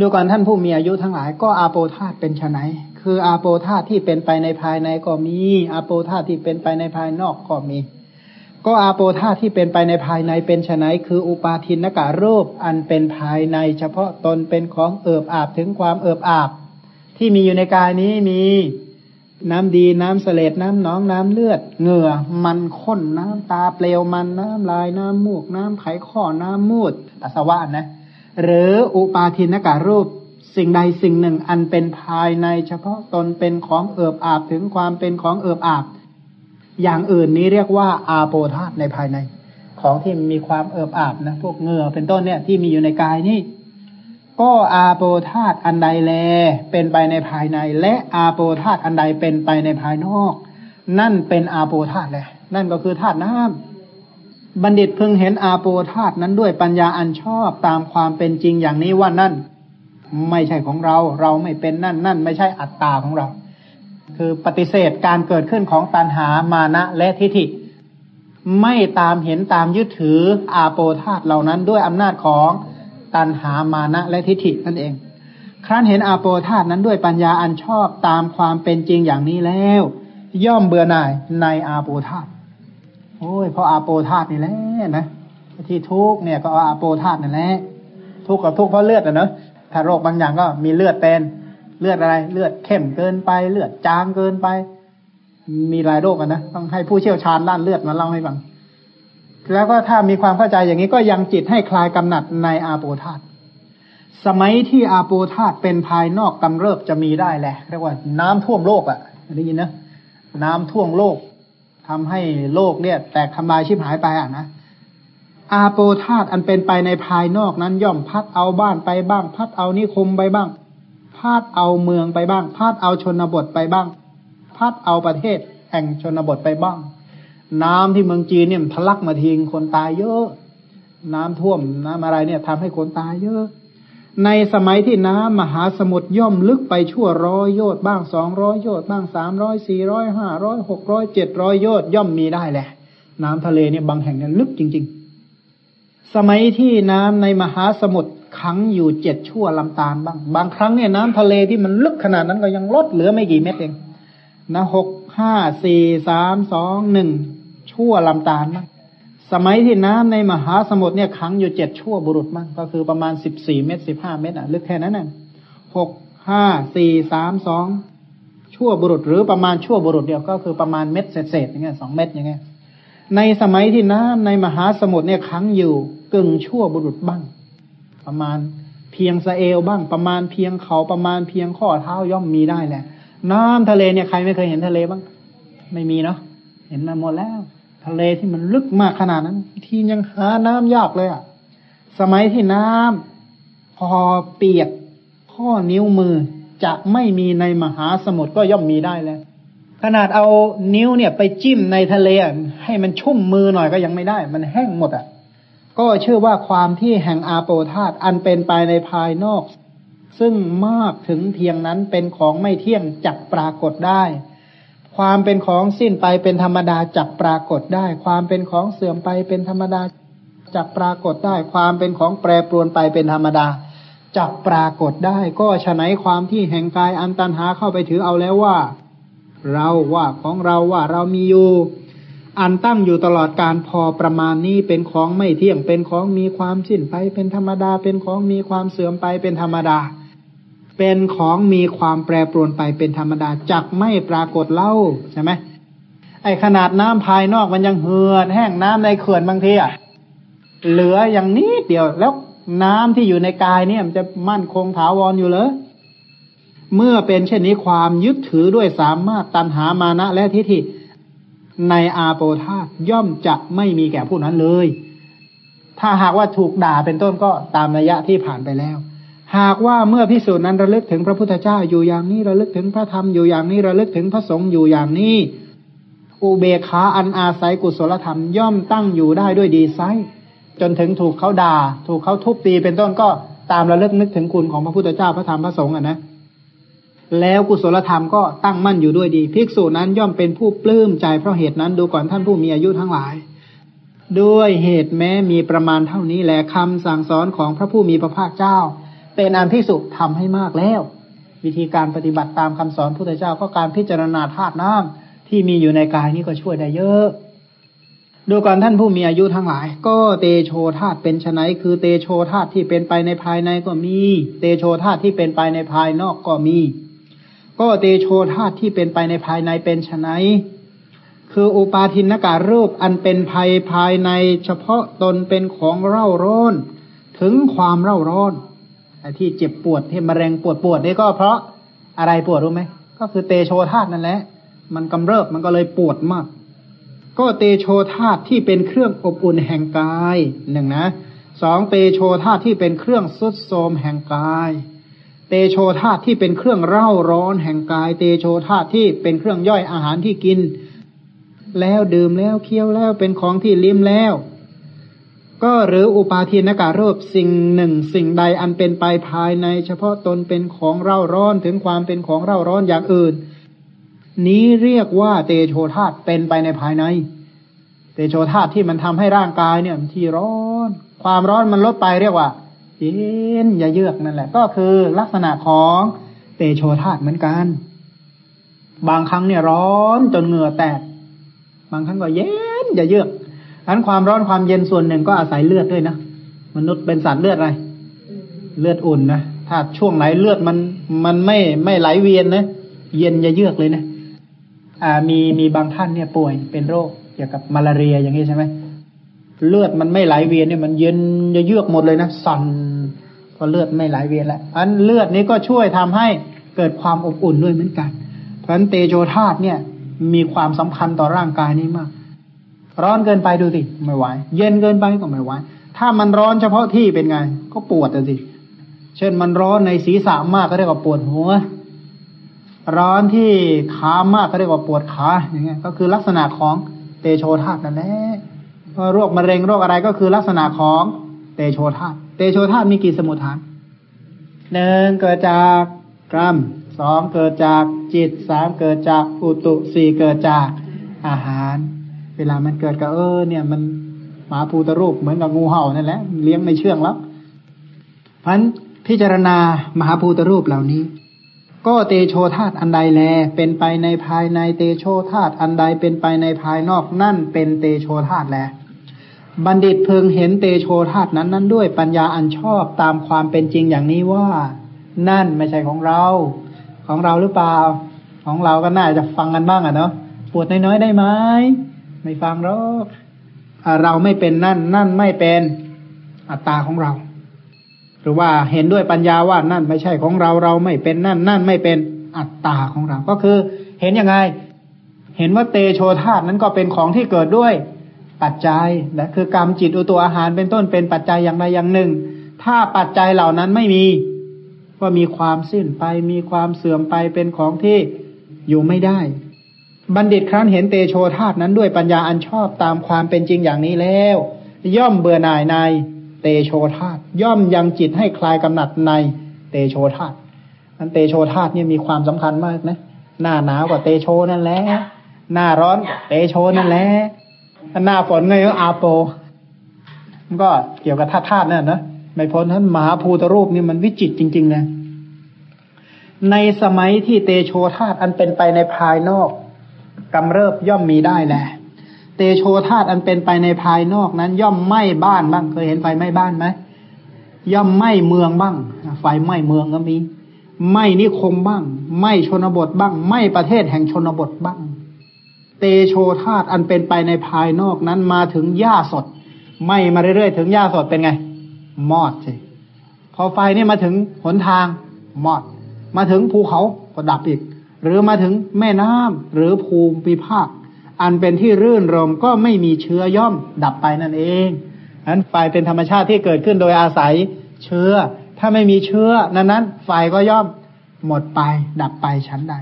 ดูก่อนท่านผู้มีอายุทั้งหลายก็อาโปธาตุเป็นไนคืออาโปธาตุที่เป็นไปในภายในก็มี อาโปธาตุที่เป็นไปในภายนอกก็มี ก็อาโปธาตุที่เป็นไปในภายในเป็นไนคืออุปาทินกะรูปอันเป็นภายใน เฉพาะตนเป็นของเอิบอาบถึงความเอิบอาบ ที่มีอยู่ในกายนี้มี น้ำดีน้ำเสลดน้ำหนองน้ำเลือดเหงื่อ มันข้นน้ำตาเปลวมันน้ำลายน้ำมูก น้ำไขข้อน้ำมูดปัสสาวะนะ หรืออุปาทินการูปสิ่งใดสิ่งหนึ่งอันเป็นภายในเฉพาะตนเป็นของเอิบอาบถึงความเป็นของเอิบอาบ อย่างอื่นนี้เรียกว่าอาโปธาตในภายใน ของที่มีความเอิบอาบนะพวกเหงื่อเป็นต้นเนี่ยที่มีอยู่ในกายนี่ ก็อาโปธาตอันใดแล เป็นไปในภายใน และอาโปธาตอันใดเป็นไปในภายนอก นั่นเป็นอาโปธาตแหละ นั่นก็คือธาตุน้ำบัณฑิตพึงเห็นอาโปธาตนั้นด้วยปัญญาอันชอบตามความเป็นจริงอย่างนี้ว่านั่น ไม่ใช่ของเรา เราไม่เป็นนั่นนั่น ไม่ใช่อัตตาของเรา คือปฏิเสธการเกิดขึ้นของตัณหามานะและทิฏฐิ ไม่ตามเห็นตามยึดถืออาโปธาตเหล่านั้นด้วยอำนาจของ ตันหามานะและทิฏฐินั่นเอง ครั้นเห็นอาโปธาตนั้นด้วยปัญญาอันชอบตามความเป็นจริงอย่างนี้แล้ว ย่อมเบื่อหน่ายในอาโปธาตโอ้ยเพราะอาโปธาตนี่แหละนะที่ทุกเนี่ยก็อาโปธาตนั่นแหละทุกข์กับทุกข์เพราะเลือดอะเนอะถ้าโรคบางอย่างก็มีเลือดเป็นเลือดอะไร เลือดเข้มเกินไป เลือดจางเกินไป มีหลายโรคอะนะต้องให้ผู้เชี่ยวชาญด้านเลือดมาเล่าให้ฟัง แล้วก็ถ้ามีความเข้าใจอย่างนี้ก็ยังจิตให้คลายกำหนัดในอาโปธาตสมัยที่อาโปธาตเป็นภายนอกกำเริบจะมีได้แหละเรียกว่าน้ำท่วมโลกอะ่ะได้ยินนะน้ำท่วมโลกทำให้โลกเนี่ย แตกทำลายชิบหายไปอะนะอาโปธาตอันเป็นไปในภายนอกนั้นย่อมพัดเอาบ้านไปบ้าง พัดเอานิคมไปบ้าง พัดเอาเมืองไปบ้าง พัดเอาชนบทไปบ้าง พัดเอาประเทศแห่งชนบทไปบ้าง น้ำที่เมืองจีนเนี่ยทะลักมาทิ้งคนตายเยอะ น้ำท่วมน้ำอะไรเนี่ยทำให้คนตายเยอะ ในสมัยที่น้ำมหาสมุทรย่อมลึกไปชั่วร้อยโยชน์บ้างสองร้อยโยชน์บ้างสามร้อยสี่ร้อยห้าร้อยหกร้อยเจ็ดร้อยโยชน์ย่อมมีได้แหละ น้ำทะเลเนี่ยบางแห่งเนี่ยลึกจริง ๆ สมัยที่น้ำในมหาสมุทรขังอยู่เจ็ดชั่วลำตาลบ้าง บางครั้งเนี่ยน้ำทะเลที่มันลึกขนาดนั้นก็ยังลดเหลือไม่กี่เม็ดเองนะหกห้าสี่สามสองหนึ่ง ชั่วลำตาลมั้งสมัยที่น้ำในมหาสมุทรเนี่ยขังอยู่เจ็ดชั่วบุรุษมั้งก็คือประมาณสิบสี่เมตรสิบห้าเมตรอะลึกแค่นั้นน่ะหกห้าสี่สามสองชั่วบุรุษ หรือประมาณชั่วบุรุษเดียวก็คือประมาณเม็ดเศษๆอย่างเงี้ยสองเม็ดอย่างเงี้ยในสมัยที่น้ำในมหาสมุทรเนี่ยขังอยู่กึ่งชั่วบุรุษบ้าง ประมาณเพียงสะเอวบ้าง ประมาณเพียงเขาประมาณเพียงข้อเท้าย่อมมีได้แหละ น้ำทะเลเนี่ยใครไม่เคยเห็นทะเลบ้าง ไม่มีเนาะเห็นมาหมดแล้ว ทะเลที่มันลึกมากขนาดนั้น ทียังหาน้ำยากเลยอะ สมัยที่น้ำพอเปียกข้อนิ้วมือจะไม่มีในมหาสมุทรก็ย่อมมีได้แล้ว ขนาดเอานิ้วเนี่ยไปจิ้มในทะเลให้มันชุ่มมือหน่อยก็ยังไม่ได้ มันแห้งหมดอะ ก็เชื่อว่าความที่แห่งอาโปธาตอันเป็นไปในภายนอก ซึ่งมากถึงเพียงนั้นเป็นของไม่เที่ยงจักปรากฏได้ ความเป็นของสิ้นไปเป็นธรรมดาจักปรากฏได้ ความเป็นของเสื่อมไปเป็นธรรมดาจักปรากฏได้ ความเป็นของแปรปรวนไปเป็นธรรมดาจักปรากฏได้ ก็ฉะไหนความที่แห่งกายอันตันหาเข้าไปถือเอาแล้วว่า เราว่าของเราว่าเรามีอยู่อันตั้งอยู่ตลอดการพอประมาณนี้เป็นของไม่เที่ยงเป็นของมีความสิ้นไปเป็นธรรมดาเป็นของมีความเสื่อมไปเป็นธรรมดา เป็นของมีความแปรปรวนไปเป็นธรรมดาจักไม่ปรากฏเล่าใช่ไหมไอขนาดน้ำภายนอกมันยังเหือดแห้งน้ำในเขื่อนบางทีอะเหลืออย่างนี้เดียวแล้วน้ำที่อยู่ในกายเนี่ยมันจะมั่นคงถาวรอยู่เลยเมื่อเป็นเช่นนี้ความยึดถือด้วยสามารถตันหามานะและทิฏฐิในอาโปธาย่อมจะไม่มีแก่ผู้นั้นเลย ถ้าหากว่าถูกด่าเป็นต้นก็ตามระยะที่ผ่านไปแล้ว หากว่าเมื่อพิสูจน์นั้นระลึกถึงพระพุทธเจ้าอยู่อย่างนี้ระลึกถึงพระธรรมอยู่อย่างนี้ระลึกถึงพระสงฆ์อยู่อย่างนี้ อุเบคาอันอาศัยกุศลธรรมย่อมตั้งอยู่ได้ด้วยดีไซจนถึงถูกเขาด่า ถูกเขาทุบตีเป็นต้นก็ตามระลึกนึกถึงคุณของพระพุทธเจ้าพระธรรมพระสงฆ์อะนะแล้วกุศลธรรมก็ตั้งมั่นอยู่ด้วยดี ภิกษุนั้นย่อมเป็นผู้ปลื้มใจเพราะเหตุนั้นดูก่อนท่านผู้มีอายุทั้งหลาย ด้วยเหตุแม้มีประมาณเท่านี้แหละคำสั่งสอนของพระผู้มีพระภาคเจ้า เป็นอันภิกษุทำให้มากแล้ว วิธีการปฏิบัติตามคำสอนพุทธเจ้าก็การพิจารณาธาตุน้ำที่มีอยู่ในกายนี้ก็ช่วยได้เยอะ ดูก่อนท่านผู้มีอายุทั้งหลาย ก็เตโชธาตเป็นไนคือเตโชธาตที่เป็นไปในภายในก็มี เตโชธาตที่เป็นไปในภายนอกก็มี ก็เตโชธาตที่เป็นไปในภายในเป็นไนคืออุปาทินการูปอันเป็นภัยภายในเฉพาะตนเป็นของเร่าร้อน ถึงความเร่าร้อน ที่เจ็บปวดที่มะเร็งปวดปวดนี่ก็เพราะอะไรปวดรู้ไหมก็คือเตโชธาตนั่นแหละ มันกำเริบมันก็เลยปวดมาก ก็เตโชธาตุที่เป็นเครื่องอบอุ่นแห่งกายหนึ่งนะสองเตโชธาตุที่เป็นเครื่องสุดโทมแห่งกาย เตโชธาตุที่เป็นเครื่องเร่าร้อนแห่งกาย เตโชธาตุที่เป็นเครื่องย่อยอาหารที่กิน แล้วดื่มแล้วเคี้ยวแล้วเป็นของที่ลิ้มแล้ว ก็หรืออุปาทินการูปสิ่งหนึ่งสิ่งใดอันเป็นไปภายใน เฉพาะตนเป็นของเร่าร้อนถึงความเป็นของเร่าร้อนอย่างอื่น นี้เรียกว่าเตโชธาตเป็นไปในภายใน เตโชธาตที่มันทำให้ร่างกายเนี่ยที่ร้อน ความร้อนมันลดไปเรียกว่าเย็นอย่าเยือกนั่นแหละ ก็คือลักษณะของเตโชธาตเหมือนกัน บางครั้งเนี่ยร้อนจนเหงื่อแตก บางครั้งก็เย็นอย่าเยือก อันความร้อนความเย็นส่วนหนึ่งก็อาศัยเลือดด้วยนะมนุษย์เป็นสัตว์เลือดอะไร เลือดอุ่นนะถ้าช่วงไหนเลือดมันมันไม่ไม่ไหลเวียนนะเย็นอย่าเยือกเลยนะอ่ามีมีบางท่านเนี่ยป่วยเป็นโรคเกี่ยวกับมาลาเรียอย่างนี้ใช่ไหมเลือดมันไม่ไหลเวียนเนี่ยมันเย็นจะเยือกหมดเลยนะสั่นพอเลือดไม่ไหลเวียนแล้วอันเลือดนี้ก็ช่วยทำให้เกิดความอบอุ่นด้วยเหมือนกัน เพราะฉะนั้นเตโชธาตุเนี่ยมีความสำคัญต่อร่างกายนี้มาก ร้อนเกินไปดูสิไม่ไหวเย็นเกินไปก็ไม่ไหวถ้ามันร้อนเฉพาะที่เป็นไง ก็ปวดสิเช่นมันร้อนในศีรษะมากก็เรียกว่าปวดหัว ร้อนที่ขามากก็เรียกว่าปวดขาอย่างเงี้ย ก็คือลักษณะของเตโชธาตุนั่นแหละโรคมะเร็งโรคอะไรก็คือลักษณะของเตโชธาตุเตโชธาตุมีกี่สมุทฐานหนึ่งเกิดจากกรรมสองเกิดจากจิตสามเกิดจากอุตุสี่เกิดจากอาหาร เวลามันเกิดก็เออ เนี่ย มันหมาภูตรูปเหมือนกับงูเห่านั่นแหละเลี้ยงในเชื่องแล้วพันพิจารณามหาภูตรูปเหล่านี้ ก็เตโชธาตอันใดแล เป็นไปในภายในเตโชธาตอันใดเป็นไปในภายนอกนั่นเป็นเตโชธาตแล บัณฑิตเพึงเห็นเตโชธาตนั้นนั้นด้วยปัญญาอันชอบตามความเป็นจริงอย่างนี้ว่า นั่นไม่ใช่ของเรา ของเราหรือเปล่า ของเราก็น่าจะฟังกันบ้างอะเนาะปวดน้อยๆได้ไหม ไม่ฟังหรอกเราไม่เป็นนั่น นั่นไม่เป็นอัตตาของเรา หรือว่าเห็นด้วยปัญญาว่านั่นไม่ใช่ของเราเราไม่เป็นนั่น นั่นไม่เป็นอัตตาของเรา ก็คือ เห็นยังไง เห็นว่าเตโชธาตุนั้นก็เป็นของที่เกิดด้วยปัจจัยนะคือกรรมจิตอุตัวอาหารเป็นต้นเป็นปัจจัยอย่างใดอย่างหนึ่ง ถ้าปัจจัยเหล่านั้นไม่มีก็มีความสิ้นไปมีความเสื่อมไปเป็นของที่อยู่ไม่ได้ บัณฑิตครั้นเห็นเตโชธาตุนั้นด้วยปัญญาอันชอบตามความเป็นจริงอย่างนี้แล้ว ย่อมเบื่อหน่ายในเตโชธาตุย่อมยังจิตให้คลายกำหนัดในเตโชธาตุอันเตโชธาตุเนี่ยมีความสำคัญมากนะ หน้าหนาวกว่าเตโชนั่นแหละหน้าร้อนกว่าเตโชนั่นแหละหน้าฝนไงก็อาโปมันก็เกี่ยวกับธาตุธาตุนั่นนะไม่พ้นท่านมหาภูตรูปนี่มันวิจิตจริง ๆ นะ ในสมัยที่เตโชธาตุอันเป็นไปในภายนอก กำเริบย่อมมีได้แหละเตโชธาตุอันเป็นไปในภายนอกนั้น ย่อมไหม้บ้านบ้างเคยเห็นไฟไหม้บ้านไหมย่อมไหม้เมืองบ้าง ไฟไหม้เมืองก็มีไหม้นิคมบ้างไหม้ชนบทบ้างไหม้ประเทศแห่งชนบทบ้าง เตโชธาตุอันเป็นไปในภายนอกนั้นมาถึงหญ้าสดไหม้มาเรื่อยๆถึงหญ้าสดเป็นไง มอดสิพอไฟนี่มาถึงหนทางมอด มาถึงภูเขาก็ดับอีก หรือมาถึงแม่น้ำหรือภูมิภาค อันเป็นที่รื่นรมก็ไม่มีเชื้อย่อมดับไปนั่นเองนั้นไฟเป็นธรรมชาติที่เกิดขึ้นโดยอาศัยเชื้อ ถ้าไม่มีเชื้อนั้นนั้นไฟก็ย่อมหมดไปดับไปชั้นใด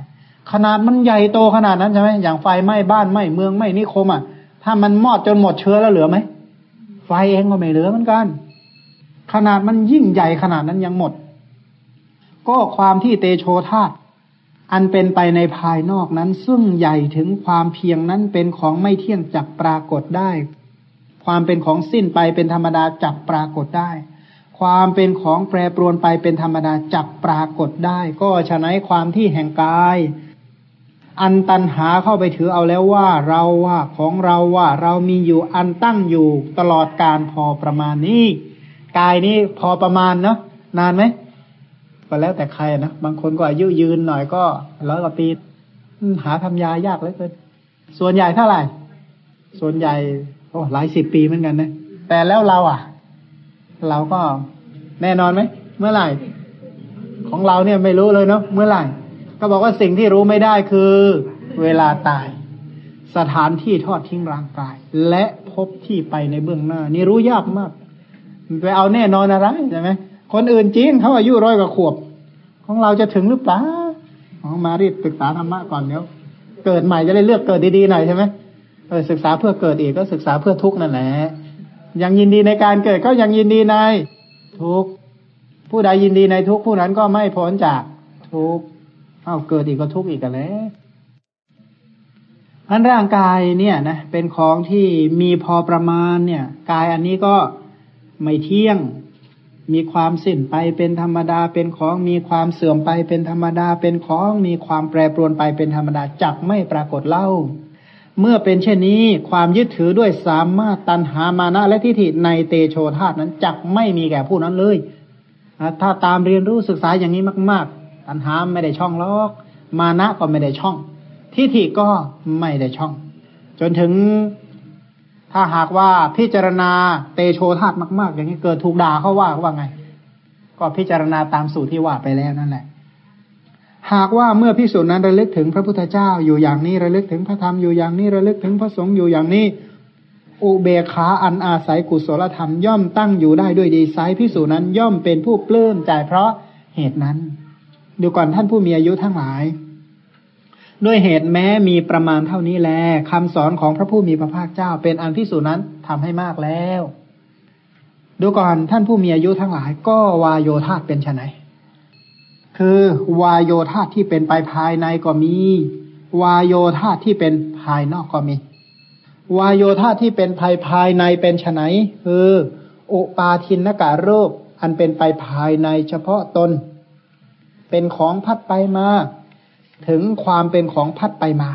ขนาดมันใหญ่โตขนาดนั้นใช่ไหมอย่างไฟไหม้บ้านไหม้เมืองไหม้นิคมอะถ้ามันมอดจนหมดเชื้อแล้วเหลือไหมไฟเองก็ไม่เหลือเหมือนกัน ขนาดมันยิ่งใหญ่ขนาดนั้นยังหมด ก็ความที่เตโชธาต อันเป็นไปในภายนอกนั้น ซึ่งใหญ่ถึงความเพียงนั้นเป็นของไม่เที่ยงจับปรากฏได้ ความเป็นของสิ้นไปเป็นธรรมดาจับปรากฏได้ ความเป็นของแปรปรวนไปเป็นธรรมดาจับปรากฏได้ ก็ฉะนั้นความที่แห่งกาย อันตันหาเข้าไปถือเอาแล้วว่าเราว่าของเราว่าเรามีอยู่อันตั้งอยู่ตลอดการพอประมาณนี้ กายนี้พอประมาณเนาะนานไหม ก็แล้วแต่ใครนะบางคนก็อายุยืนหน่อยก็ร้อยกว่าปีหาทำยายากเหลือเกินส่วนใหญ่เท่าไหร่ ส่วนใหญ่โอ้หลายสิบปีเหมือนกันนะแต่แล้วเราอะ เราก็แน่นอนไหมเมื่อไหร่ ของเราเนี่ยไม่รู้เลยเนาะเมื่อไหร่ ก็บอกว่าสิ่งที่รู้ไม่ได้คือ เวลาตาย สถานที่ทอดทิ้งร่างกาย และพบที่ไปในเบื้องหน้า นี่รู้ยากมากไปเอาแน่นอนอะไรใช่ไหม คนอื่นจริงเขาอายุร้อยกว่าขวบ ของเราจะถึงหรือเปล่าของมารีบศึกษาธรรมะก่อนเดี๋ยวเกิดใหม่จะได้เลือกเกิดดีๆหน่อยใช่ไหมเออศึกษาเพื่อเกิดอีกก็ศึกษาเพื่อทุกนั่นแหละยังยินดีในการเกิดก็ยังยินดีในทุกผู้ใดยินดีในทุกผู้นั้นก็ไม่พ้นจากทุกอ้าวเกิดอีกก็ทุกอีกกันแล้วอันร่างกายเนี่ยนะเป็นของที่มีพอประมาณเนี่ย กายอันนี้ก็ไม่เที่ยง มีความสิ้นไปเป็นธรรมดาเป็นของมีความเสื่อมไปเป็นธรรมดาเป็นของมีความแปรปรวนไปเป็นธรรมดาจักไม่ปรากฏเล่า เมื่อเป็นเช่นนี้ความยึดถือด้วยสามารถตันหามานะและทิฏฐิในเตโชธาตุนั้นจักไม่มีแก่ผู้นั้นเลย ถ้าตามเรียนรู้ศึกษาอย่างนี้มาก ๆ ตัณหาไม่ได้ช่องลอก มานะก็ไม่ได้ช่อง ทิฏฐิก็ไม่ได้ช่อง จนถึง ถ้าหากว่าพิจารณาเตโชธาตมาก ๆ อย่างนี้เกิดถูกด่าเขาว่าเขาว่าไง ก็พิจารณาตามสูตรที่ว่าไปแล้วนั่นแหละ หากว่าเมื่อพิสูจน์นั้นระลึกถึงพระพุทธเจ้าอยู่อย่างนี้ระลึกถึงพระธรรมอยู่อย่างนี้ระลึกถึงพระสงฆ์อยู่อย่างนี้ อุเบขาอันอาศัยกุศลธรรมย่อมตั้งอยู่ได้ด้วยดีไซพิสูจนั้นย่อมเป็นผู้ปลื้มใจเพราะเหตุนั้นดูก่อนท่านผู้มีอายุทั้งหลาย ด้วยเหตุแม้มีประมาณเท่านี้แลคำสอนของพระผู้มีพระภาคเจ้า เป็นอันพิสูจนั้นทำให้มากแล้ว ดูก่อนท่านผู้มีอายุทั้งหลาย ก็วายโยธาเป็นไนคือวายโยธาที่เป็นไปภายในก็มี วายโยธาที่เป็นภายนอกก็มี วายโยธาที่เป็นภายภายในเป็นไนคืออุปาทินนกะรูปอันเป็นไปภายในเฉพาะตน เป็นของพัดไปมา ถึงความเป็นของพัดไปมา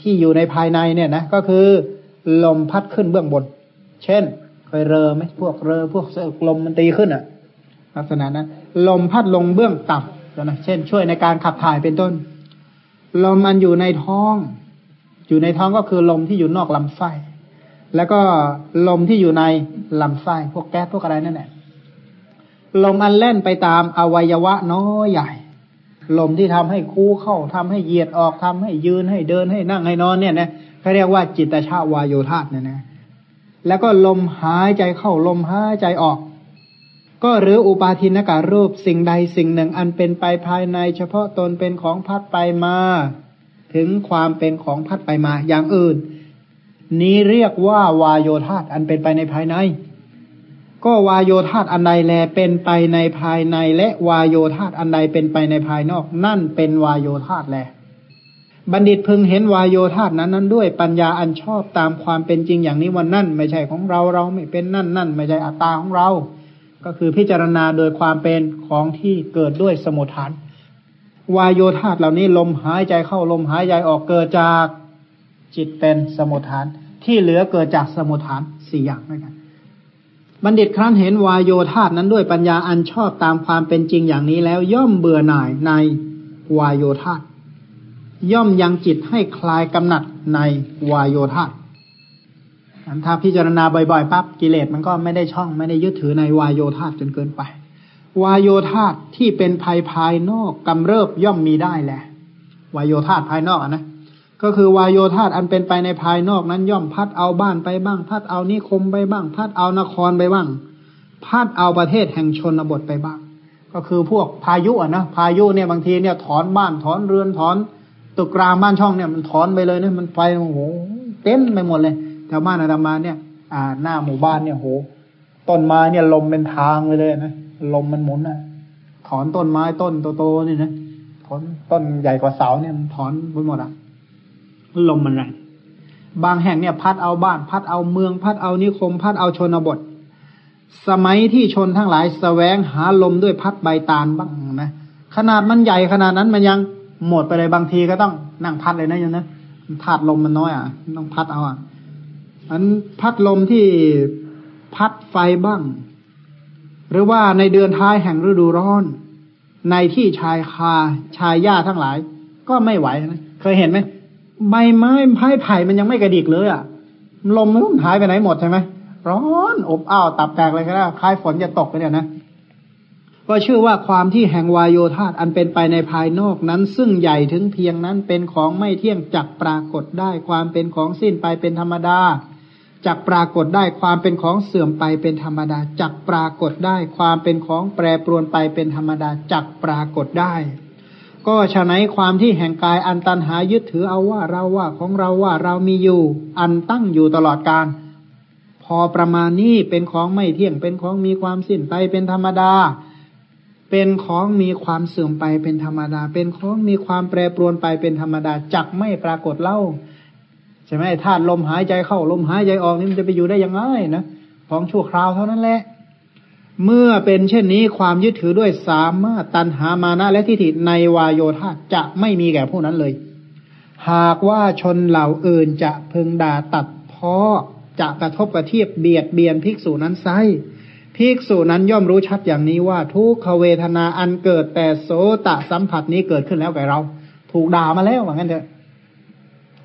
ที่อยู่ในภายในเนี่ยนะก็คือลมพัดขึ้นเบื้องบน เช่นเคยเรอไหมพวกเรอพวกลมมันตีขึ้นอะ่ะ ลักษณะนั้นลมพัดลงเบื้องต่ำนะเช่น ช่วยในการขับถ่ายเป็นต้น ลมมันอยู่ในท้อง อยู่ในท้องก็คือลมที่อยู่นอกลำไส้แล้วก็ลมที่อยู่ในลำไส้พวกแก๊สพวกอะไรนั่นแหละลมอันเล่นไปตามอวัยวะน้อยใหญ่ ลมที่ทำให้คู่เข้าทำให้เหยียดออกทำให้ยืนให้เดินให้นั่งให้นอนเนี่ยนะเขาเรียกว่าจิตตชาวายโยธาเนี่ยนะ แล้วก็ลมหายใจเข้าลมหายใจออก ก็หรืออุปาทินการูปสิ่งใดสิ่งหนึ่งอันเป็นไปภายใน เฉพาะตนเป็นของพัดไปมา ถึงความเป็นของพัดไปมาอย่างอื่น นี้เรียกว่าวายโยธาอันเป็นไปในภายใน ก็วายโยธาตอันใดแลเป็นไปในภายใน และวายโยธาตอันใดเป็นไปในภายนอก นั่นเป็นวายโยธาตแล บัณฑิตพึงเห็นวายโยธาตนั้นนั้นด้วยปัญญาอันชอบตามความเป็นจริงอย่างนี้วันนั่น ไม่ใช่ของเราเราไม่เป็นนั่นนั่น ไม่ใช่อัตตาของเรา ก็คือพิจารณาโดยความเป็นของที่เกิดด้วยสมุทฐานวายโยธาตเหล่านี้ลมหายใจเข้าลมหายใจออกเกิดจากจิตเป็นสมุทฐาน ที่เหลือเกิดจากสมุทฐานสี่อย่างด้วยกัน บัณฑิตครั้นเห็นวายโยธาตนั้นด้วยปัญญาอันชอบตามความเป็นจริงอย่างนี้แล้ว ย่อมเบื่อหน่ายในวายโยธาตย่อมยังจิตให้คลายกำหนัดในวายโยธาตถ้าพิจารณาบ่อยๆปั๊บกิเลสมันก็ไม่ได้ช่องไม่ได้ยึดถือในวายโยธาตจนเกินไป วายโยธาตที่เป็นภายภายนอกกำเริบย่อมมีได้แหละวายโยธาตภายนอกนะ ก็คือวายโยธาตอันเป็นไปในภายนอกนั้นย่อมพัดเอาบ้านไปบ้าง พัดเอานิคมไปบ้าง พัดเอานครไปบ้าง พัดเอาประเทศแห่งชนบทไปบ้าง ก็คือพวกพายุอะนะพายุเนี่ยบางทีเนี่ยถอนบ้านถอนเรือนถอนตึกรามบ้านช่องเนี่ยมันถอนไปเลยเนี่ยมันไปโอ้โหเต็มไปหมดเลยแถวบ้านอาตมาเนี่ย อ่าหน้าหมู่บ้านเนี่ยโหต้นไม้เนี่ยลมเป็นทางไปเลยนะลมมันหมุนอะ ถอนต้นไม้ต้นโตๆนี่นะถอนต้นใหญ่กว่าเสาเนี่ยมันถอนไปหมดอะ ลมมันแรงบางแห่งเนี่ยพัดเอาบ้าน พัดเอาเมือง พัดเอานิคม พัดเอาชนบท สมัยที่ชนทั้งหลายสแสวงหาลมด้วยพัดใบตาลบ้างนะขนาดมันใหญ่ขนาดนั้นมันยังหมดไปเลยบางทีก็ต้องนั่งพัดเลยนะยังนะธาตุลมมันน้อยอะต้องพัดเอาอะอันพัดลมที่พัดไฟบ้าง หรือว่าในเดือนท้ายแห่งฤดูร้อน ในที่ชายคาชายหญ้าทั้งหลาย ก็ไม่ไหวนะเคยเห็นไหม ใบไม้ไม้ไผ่มันยังไม่กระดิกเลยอะลมมันหายไปไหนหมดใช่ไหมร้อนอบอ้าวตับแตกเลยก็ได้คล้ายฝนจะตกไปเนี่ยนะก็ชื่อว่าความที่แห่งวายโยธาตอันเป็นไปในภายนอกนั้น ซึ่งใหญ่ถึงเพียงนั้นเป็นของไม่เที่ยงจักปรากฏได้ความเป็นของสิ้นไปเป็นธรรมดาจักปรากฏได้ความเป็นของเสื่อมไปเป็นธรรมดาจักปรากฏได้ความเป็นของแปรปรวนไปเป็นธรรมดาจักปรากฏได้ ก็ฉะนั้นความที่แห่งกายอันตันหายึดถือเอาว่าเราว่าของเราว่าเรามีอยู่ อันตั้งอยู่ตลอดการพอประมาณนี้เป็นของไม่เที่ยงเป็นของมีความสิ้นไปเป็นธรรมดา เป็นของมีความเสื่อมไปเป็นธรรมดา เป็นของมีความแปรปรวนไปเป็นธรรมดาจักไม่ปรากฏเล่าใช่ไหมธาตุลมหายใจเข้าลมหายใจออกนี่มันจะไปอยู่ได้ยังไงนะของชั่วคราวเท่านั้นแหละ เมื่อเป็นเช่นนี้ความยึดถือด้วยสามารถตันหามานะและทิฏฐิในวายโยธาจะไม่มีแก่ผู้นั้นเลย หากว่าชนเหล่าอื่นจะพึงด่าตัดพ้อจะกระทบกระเทียบเบียดเบียนภิกษุนั้นไซภิกษุนั้นย่อมรู้ชัดอย่างนี้ว่า ทุกขเวทนาอันเกิดแต่โสตะสัมผัสนี้เกิดขึ้นแล้วแก่เรา ถูกด่ามาแล้วว่างั้นเถอะ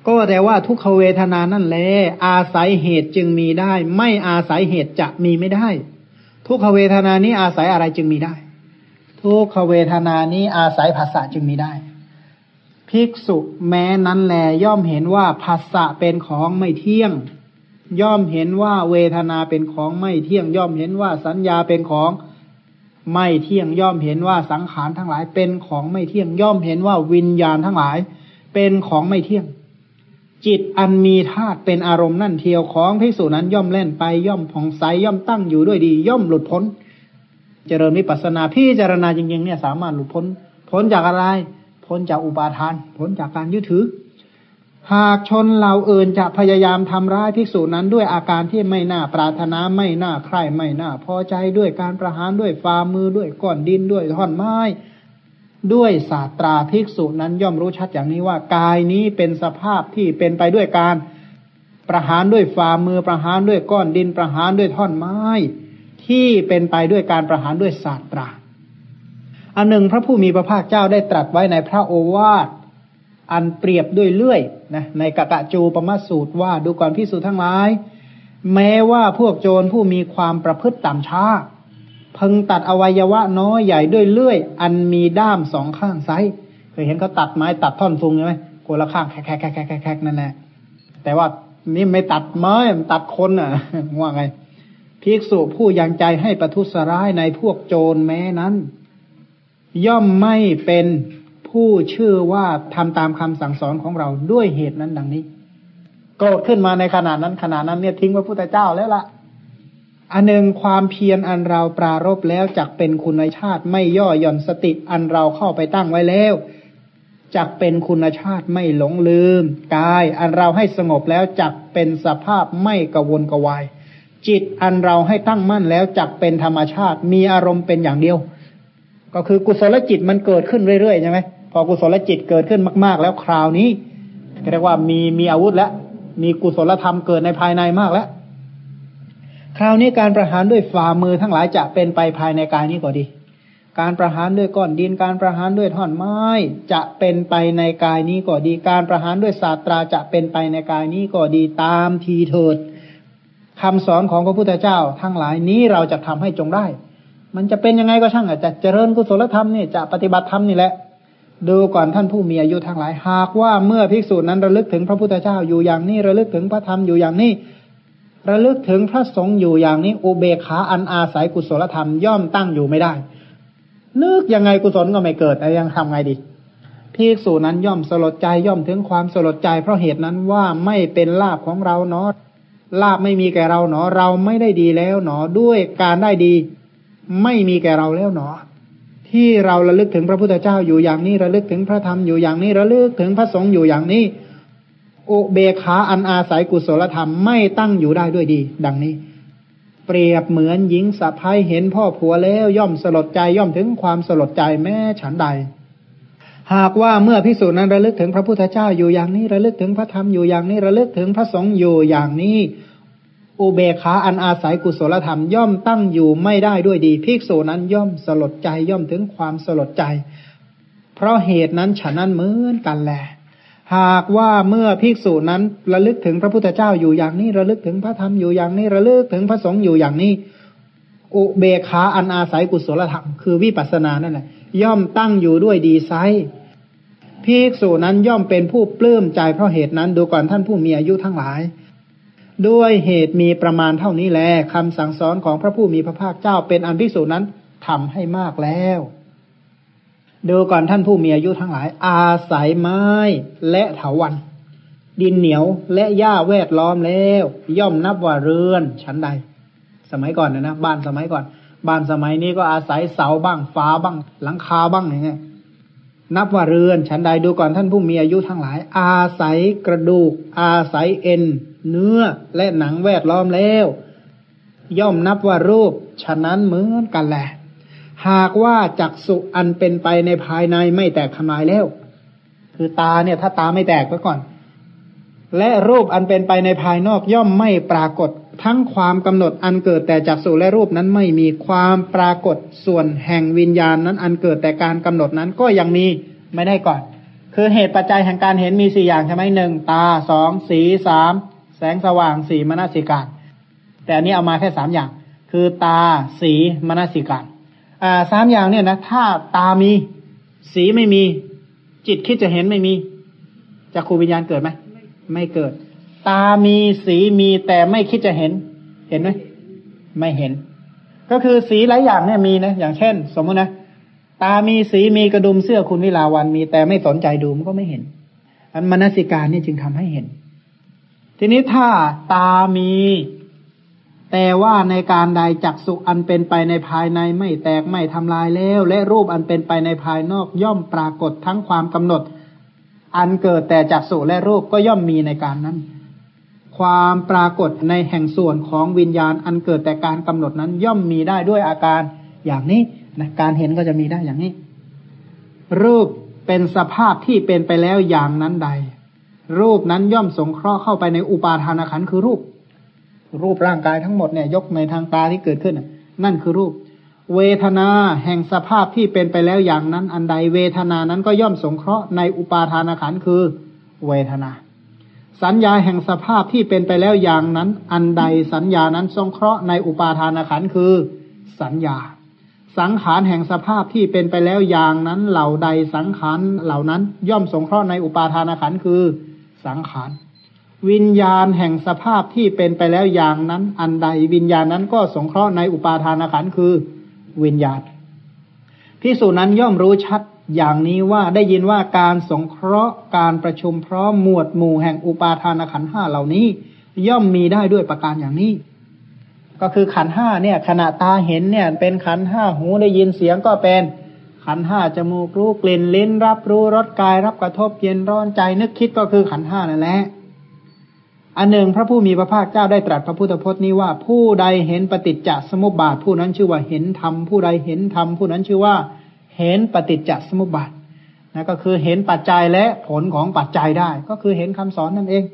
ก็แต่ว่าทุกขเวทนานั่นแหละอาศัยเหตุจึงมีได้ ไม่อาศัยเหตุจะมีไม่ได้ ทุกขเวทนานี้อาศัยอะไรจึงมีได้ ทุกขเวทนานี้อาศัยภาษาจึงมีได้ ภิกษุแม้นั้นแลย่อมเห็นว่าภาษาเป็นของไม่เที่ยง ย่อมเห็นว่าเวทนาเป็นของไม่เที่ยง ย่อมเห็นว่าสัญญาเป็นของไม่เที่ยง ย่อมเห็นว่าสังขารทั้งหลายเป็นของไม่เที่ยง ย่อมเห็นว่าวิญญาณทั้งหลาย เป็นของไม่เที่ยง จิตอันมีธาตุเป็นอารมณ์นั่นเทียวของพิสูจนั้นย่อมเล่นไปย่อมผ่องใสย่อมตั้งอยู่ด้วยดี ย่อมหลุดพ้น เจริญวิปัสนาพี่เจรณาจริงๆเนี่ยสามารถหลุดพ้น พ้นจากอะไร พ้นจากอุปาทาน พ้นจากการยึดถือ หากชนเราเอื่นจะพยายามทำร้ายภิกษุนั้นด้วยอาการที่ไม่น่าปรารถนาไม่น่าใคร่ไม่น่าพอใจด้วยการประหารด้วยฝ่ามือด้วยก้อนดินด้วยท่อนไม้ ด้วยศาสตราภิกษุนั้นย่อมรู้ชัดอย่างนี้ว่า กายนี้เป็นสภาพที่เป็นไปด้วยการประหารด้วยฝ่ามือประหารด้วยก้อนดินประหารด้วยท่อนไม้ ที่เป็นไปด้วยการประหารด้วยศาสตราอันหนึ่งพระผู้มีพระภาคเจ้าได้ตรัสไว้ในพระโอวาทอันเปรียบด้วยเลื่อยนะในกะกะจูปมาสูตรว่าดูก่อนพิสูจทั้งหลาย แม้ว่าพวกโจรผู้มีความประพฤติต่ำช้า พึงตัดอวัยวะน้อยใหญ่ด้วยเลื่อย อันมีด้ามสองข้างไซเคยเห็นเขาตัดไม้ตัดท่อนฟุงใช่ไหมคนละข้างแคกแคกแคกแคกนั่นแหละแต่ว่านี่ไม่ตัดไม้ตัดคนอะว่าไงภิกษุผู้ยังใจให้ประทุษร้ายในพวกโจรแม้นั้น ย่อมไม่เป็นผู้ชื่อว่าทำตามคำสั่งสอนของเราด้วยเหตุนั้นดังนี้ โกรธขึ้นมาในขณะนั้นขณะนั้นเนี่ยทิ้งพระพุทธเจ้าแล้วละ่ะ อันหนึ่งความเพียรอันเราปรารบแล้วจักเป็นคุณชาติไม่ย่อหย่อนสติอันเราเข้าไปตั้งไว้แล้วจักเป็นคุณชาติไม่หลงลืมกาย อันเราให้สงบแล้วจักเป็นสภาพไม่กวนกวาย จิตอันเราให้ตั้งมั่นแล้วจักเป็นธรรมชาติมีอารมณ์เป็นอย่างเดียว ก็คือกุศลจิตมันเกิดขึ้นเรื่อยๆใช่ไหมพอกุศลจิตเกิดขึ้นมากๆ แล้วคราวนี้เรียกว่ามีมีอาวุธแล้วมีกุศลธรรมเกิดในภายในมากแล้ว คราวนี้การประหารด้วยฝ่ามือทั้งหลายจะเป็นไปภายในกายนี้ก็ดี การประหารด้วยก้อนดิน การประหารด้วยท่อนไม้ จะเป็นไปในกายนี้ก็ดี การประหารด้วยศาสตราจะเป็นไปในกายนี้ก็ดีตามทีเถิดคำสอนของพระพุทธเจ้า ทั้งหลายนี้เราจะทำให้จงได้ มันจะเป็นยังไงก็ช่างอาจจะเจริญกุศลธรรมนี่จะปฏิบัติธรรมนี่แหละ ดูก่อนท่านผู้มีอายุทั้งหลายหากว่าเมื่อภิกษุนั้นระลึกถึงพระพุทธเจ้าอยู่อย่างนี้ระลึกถึงพระธรรมอยู่อย่างนี้ ระลึกถึงพระสงฆ์อยู่อย่างนี้อุเบกขาอันอาศัยกุศลธรรมย่อมตั้งอยู่ไม่ได้ นึกยังไงกุศลก็ไม่เกิดแต่ยังทำไงดีภิกษุนั้นย่อมสลดใจย่อมถึงความสลดใจ เพราะเหตุนั้นว่าไม่เป็นลาบของเราเนาะลาบไม่มีแก่เราเนาะเราไม่ได้ดีแล้วเนาะด้วยการได้ดี ไม่มีแก่เราแล้วเนาะที่เราระลึกถึงพระพุทธเจ้าอยู่อย่างนี้ระลึกถึงพระธรรมอยู่อย่างนี้ระลึกถึงพระสงฆ์อยู่อย่างนี้ อุเบขาอันอาศัยกุศลธรรมไม่ตั้งอยู่ได้ด้วยดี ดังนี้ เปรียบเหมือนหญิงสะพ้ายเห็นพ่อผัวแล้วย่อมสลดใจย่อมถึงความสลดใจแม้ฉันใด หากว่าเมื่อพิสูจน์นั้นระลึกถึงพระพุทธเจ้าอยู่อย่างนี้ระลึกถึงพระธรรมอยู่อย่างนี้ระลึกถึงพระสงฆ์อยู่อย่างนี้อุเบขาอันอาศัยกุศลธรรมย่อมตั้งอยู่ไม่ได้ด้วยดีภิกษุนั้นย่อมสลดใจย่อมถึงความสลดใจ เพราะเหตุนั้นฉันนั้นเหมือนกันแหละ หากว่าเมื่อภิกษุนั้นระลึกถึงพระพุทธเจ้าอยู่อย่างนี้ระลึกถึงพระธรรมอยู่อย่างนี้ระลึกถึงพระสงฆ์อยู่อย่างนี้ อุเบขาอันอาศัยกุศลธรรมคือวิปัสสนานั่นแหละย่อมตั้งอยู่ด้วยดีไซภิกษุนั้นย่อมเป็นผู้ปลื้มใจเพราะเหตุนั้นดูก่อนท่านผู้มีอายุทั้งหลาย ด้วยเหตุมีประมาณเท่านี้แลคำสั่งสอนของพระผู้มีพระภาคเจ้าเป็นอันพิสูจนั้นทำให้มากแล้ว ดูก่อนท่านผู้มีอายุทั้งหลาย อาศัยไม้และเถาวัน ดินเหนียวและหญ้าแวดล้อมแล้ว ย่อมนับว่าเรือนชั้นใด สมัยก่อนนะนะบ้านสมัยก่อน บ้านสมัยนี้ก็อาศัยเสาบ้างฟ้าบ้าง หลังคาบ้างอย่างเงี้ยนับว่าเรือนชั้นใดดูก่อนท่านผู้มีอายุทั้งหลาย อาศัยกระดูก อาศัยเอ็น เนื้อและหนังแวดล้อมแล้ว ย่อมนับว่ารูปฉะนั้นเหมือนกันแหละ หากว่าจักสุอันเป็นไปในภายในไม่แตกทำลายแล้ว คือตาเนี่ยถ้าตาไม่แตกก็ก่อน และรูปอันเป็นไปในภายนอกย่อมไม่ปรากฏ ทั้งความกำหนดอันเกิดแต่จักสุและรูปนั้นไม่มีความปรากฏส่วนแห่งวิญญาณนั้นอันเกิดแต่การกำหนดนั้นก็ยังมีไม่ได้ก่อน คือเหตุปัจจัยแห่งการเห็นมีสี่อย่างใช่ไหมหนึ่งตาสองสีสามแสงสว่างสี่มนสิการ แต่อันนี้เอามาแค่สามอย่าง คือตาสีมนสิการอ่า สามอย่างเนี่ยนะถ้าตามี สีไม่มี จิตคิดจะเห็นไม่มีจะครูวิญญาณเกิดไหมไม่เกิด ตามีสีมีแต่ไม่คิดจะเห็น เห็นไหมไม่เห็น ก็คือสีหลายอย่างเนี่ยมีนะอย่างเช่น สมมตินะตามีสีมีกระดุมเสื้อคุณวิลาวันมี แต่ไม่สนใจดูมันก็ไม่เห็น อันมนสิการนี่จึงทำให้เห็น ทีนี้ถ้าตามี แต่ว่าในการใดจักสุอันเป็นไปในภายในไม่แตกไม่ทำลายแล้ว และรูปอันเป็นไปในภายนอกย่อมปรากฏทั้งความกำหนด อันเกิดแต่จักสุและรูปก็ย่อมมีในการนั้น ความปรากฏในแห่งส่วนของวิญญาณอันเกิดแต่การกำหนดนั้นย่อมมีได้ด้วยอาการอย่างนี้นะการเห็นก็จะมีได้อย่างนี้ รูปเป็นสภาพที่เป็นไปแล้วอย่างนั้นใด รูปนั้นย่อมสงเคราะห์เข้าไปในอุปาทานขันคือรูป รูปร่างกายทั้งหมดเนี่ยยกในทางตาที่เกิดขึ้น นั่นคือรูป เวทนาแห่งสภาพที่เป็นไปแล้วอย่างนั้น อันใดเวทนานั้นก็ย่อมสงเคราะห์ในอุปาทานขันคือ เวทนา สัญญาแห่งสภาพที่เป็นไปแล้วอย่างนั้น อันใดสัญญานั้นสงเคราะห์ในอุปาทานขันคือ สัญญา สังขารแห่งสภาพที่เป็นไปแล้วอย่างนั้น เหล่าใดสังขารเหล่านั้น ย่อมสงเคราะห์ในอุปาทานขันคือ สังขาร วิญญาณแห่งสภาพที่เป็นไปแล้วอย่างนั้น อันใดวิญญาณนั้นก็สงเคราะห์ในอุปาทานขันคือวิญญาณพิสูจนั้นย่อมรู้ชัดอย่างนี้ว่าได้ยินว่าการสงเคราะห์การประชุมพร้อมหมวดหมู่แห่งอุปาทานขันห้าเหล่านี้ ย่อมมีได้ด้วยประการอย่างนี้ ก็คือขันห้าเนี่ย ขณะตาเห็นเนี่ย เป็นขันห้าหูได้ยินเสียงก็เป็นขันห้าจมูกรู้กลิ่นลิ้นรับรู้รสกายรับกระทบเย็นร้อนใจนึกคิดก็คือขันห้านั่นแหละ อันหนึ่งพระผู้มีพระภาคเจ้าได้ตรัสพระพุทธพจน์นี้ว่าผู้ใดเห็นปฏิจจสมุปบาท ผู้นั้นชื่อว่าเห็นธรรมผู้ใดเห็นธรรมผู้นั้นชื่อว่า เห็นปฏิจจสมุปบาทนะก็คือเห็นปัจจัยและผลของปัจจัยได้ ก็คือเห็นคำสอนนั่นเอง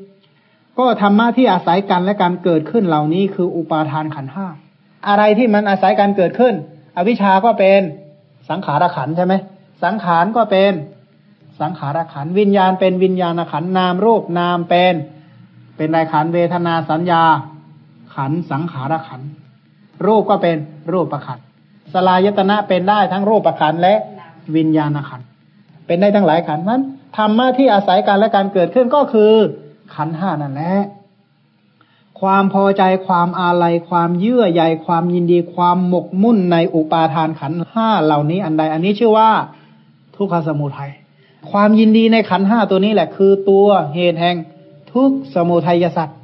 ก็ธรรมะที่อาศัยกันและการเกิดขึ้นเหล่านี้คืออุปาทานขันห้าอะไรที่มันอาศัยการเกิดขึ้น อวิชชาก็เป็นสังขารขันใช่ไหมสังขารก็เป็นสังขารขันวิญญาณเป็นวิญญาณขันนามรูปนามเป็น เป็นในขันเวทนาสัญญา ขันสังขารขัน รูปก็เป็นรูปประขันสลายตนะเป็นได้ทั้งรูปประขันและวิญญาณขันเป็นได้ทั้งหลายขันนั้นธรรมะที่อาศัยการและการเกิดขึ้นก็คือขันห้านั่นแหละความพอใจความอาลัยความเยื่อใยความยินดีความหมกมุ่นในอุปาทานขันห้าเหล่านี้อันใด อันนี้ชื่อว่าทุกขสมุทัยความยินดีในขันห้าตัวนี้แหละ คือตัวเหตุแห่ง ทุกสมุทัยสัตว์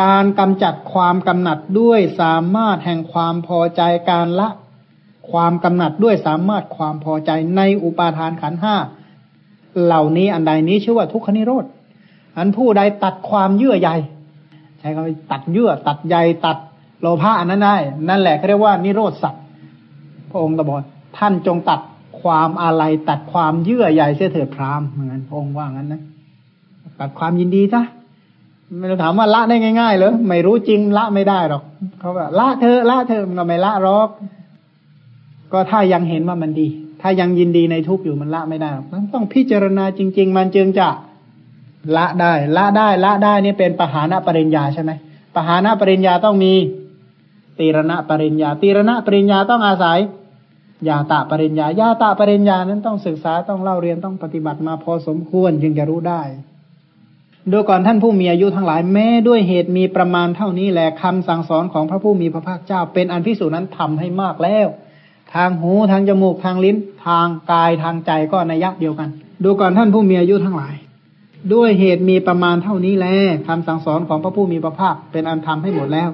การกำจัดความกำหนัดด้วยสามารถแห่งความพอใจการละ ความกำหนัดด้วยสามารถความพอใจในอุปาทานขันห้าเหล่านี้อันใดนี้ชื่อว่าทุกขนิโรธอันผู้ใดตัดความเยื่อใยใช้คำตัดเยื่อตัดใยตัดโลภะอันนั้นได้ นั่นแหละเขาเรียกว่านิโรธสัตว์พระองค์ตบอกท่านจงตัดความอะไรตัดความเยื่อใยเสียเถิดพรามเหมือนพระองค์ว่างั้นนะ ตัดความยินดีซะไม่ถามว่าละได้ง่ายๆเหรอไม่รู้จริงละไม่ได้หรอกเขาบอกละเธอละเธอมันก็ไม่ละหรอก ก็ถ้ายังเห็นว่ามันดี ถ้ายังยินดีในทุกอยู่มันละไม่ได้หรอกต้องพิจารณาจริง ๆ มันจึงจะละได้ ละได้ละได้นี่เป็นปหานะปริญญาใช่ไหมปหานะปริญญาต้องมีตีรณะปริญญาตีรณะปริญญาต้องอาศัยยาตะปริญญายาตะปริญญานั้นต้องศึกษาต้องเล่าเรียนต้องปฏิบัติมาพอสมควรจึงจะรู้ได้ ดูก่อนท่านผู้มีอายุทั้งหลายแม้ด้วยเหตุมีประมาณเท่านี้แหละคำสั่งสอนของพระผู้มีพระภาคเจ้า เป็นอันพิสูจนั้นทำให้มากแล้ว ทางหูทางจมูกทางลิ้น ทางกายทางใจก็นัยยะเดียวกัน ดูก่อนท่านผู้มีอายุทั้งหลาย ด้วยเหตุมีประมาณเท่านี้แหละคำสั่งสอนของพระผู้มีพระภาคเป็นอันทำให้หมดแล้ว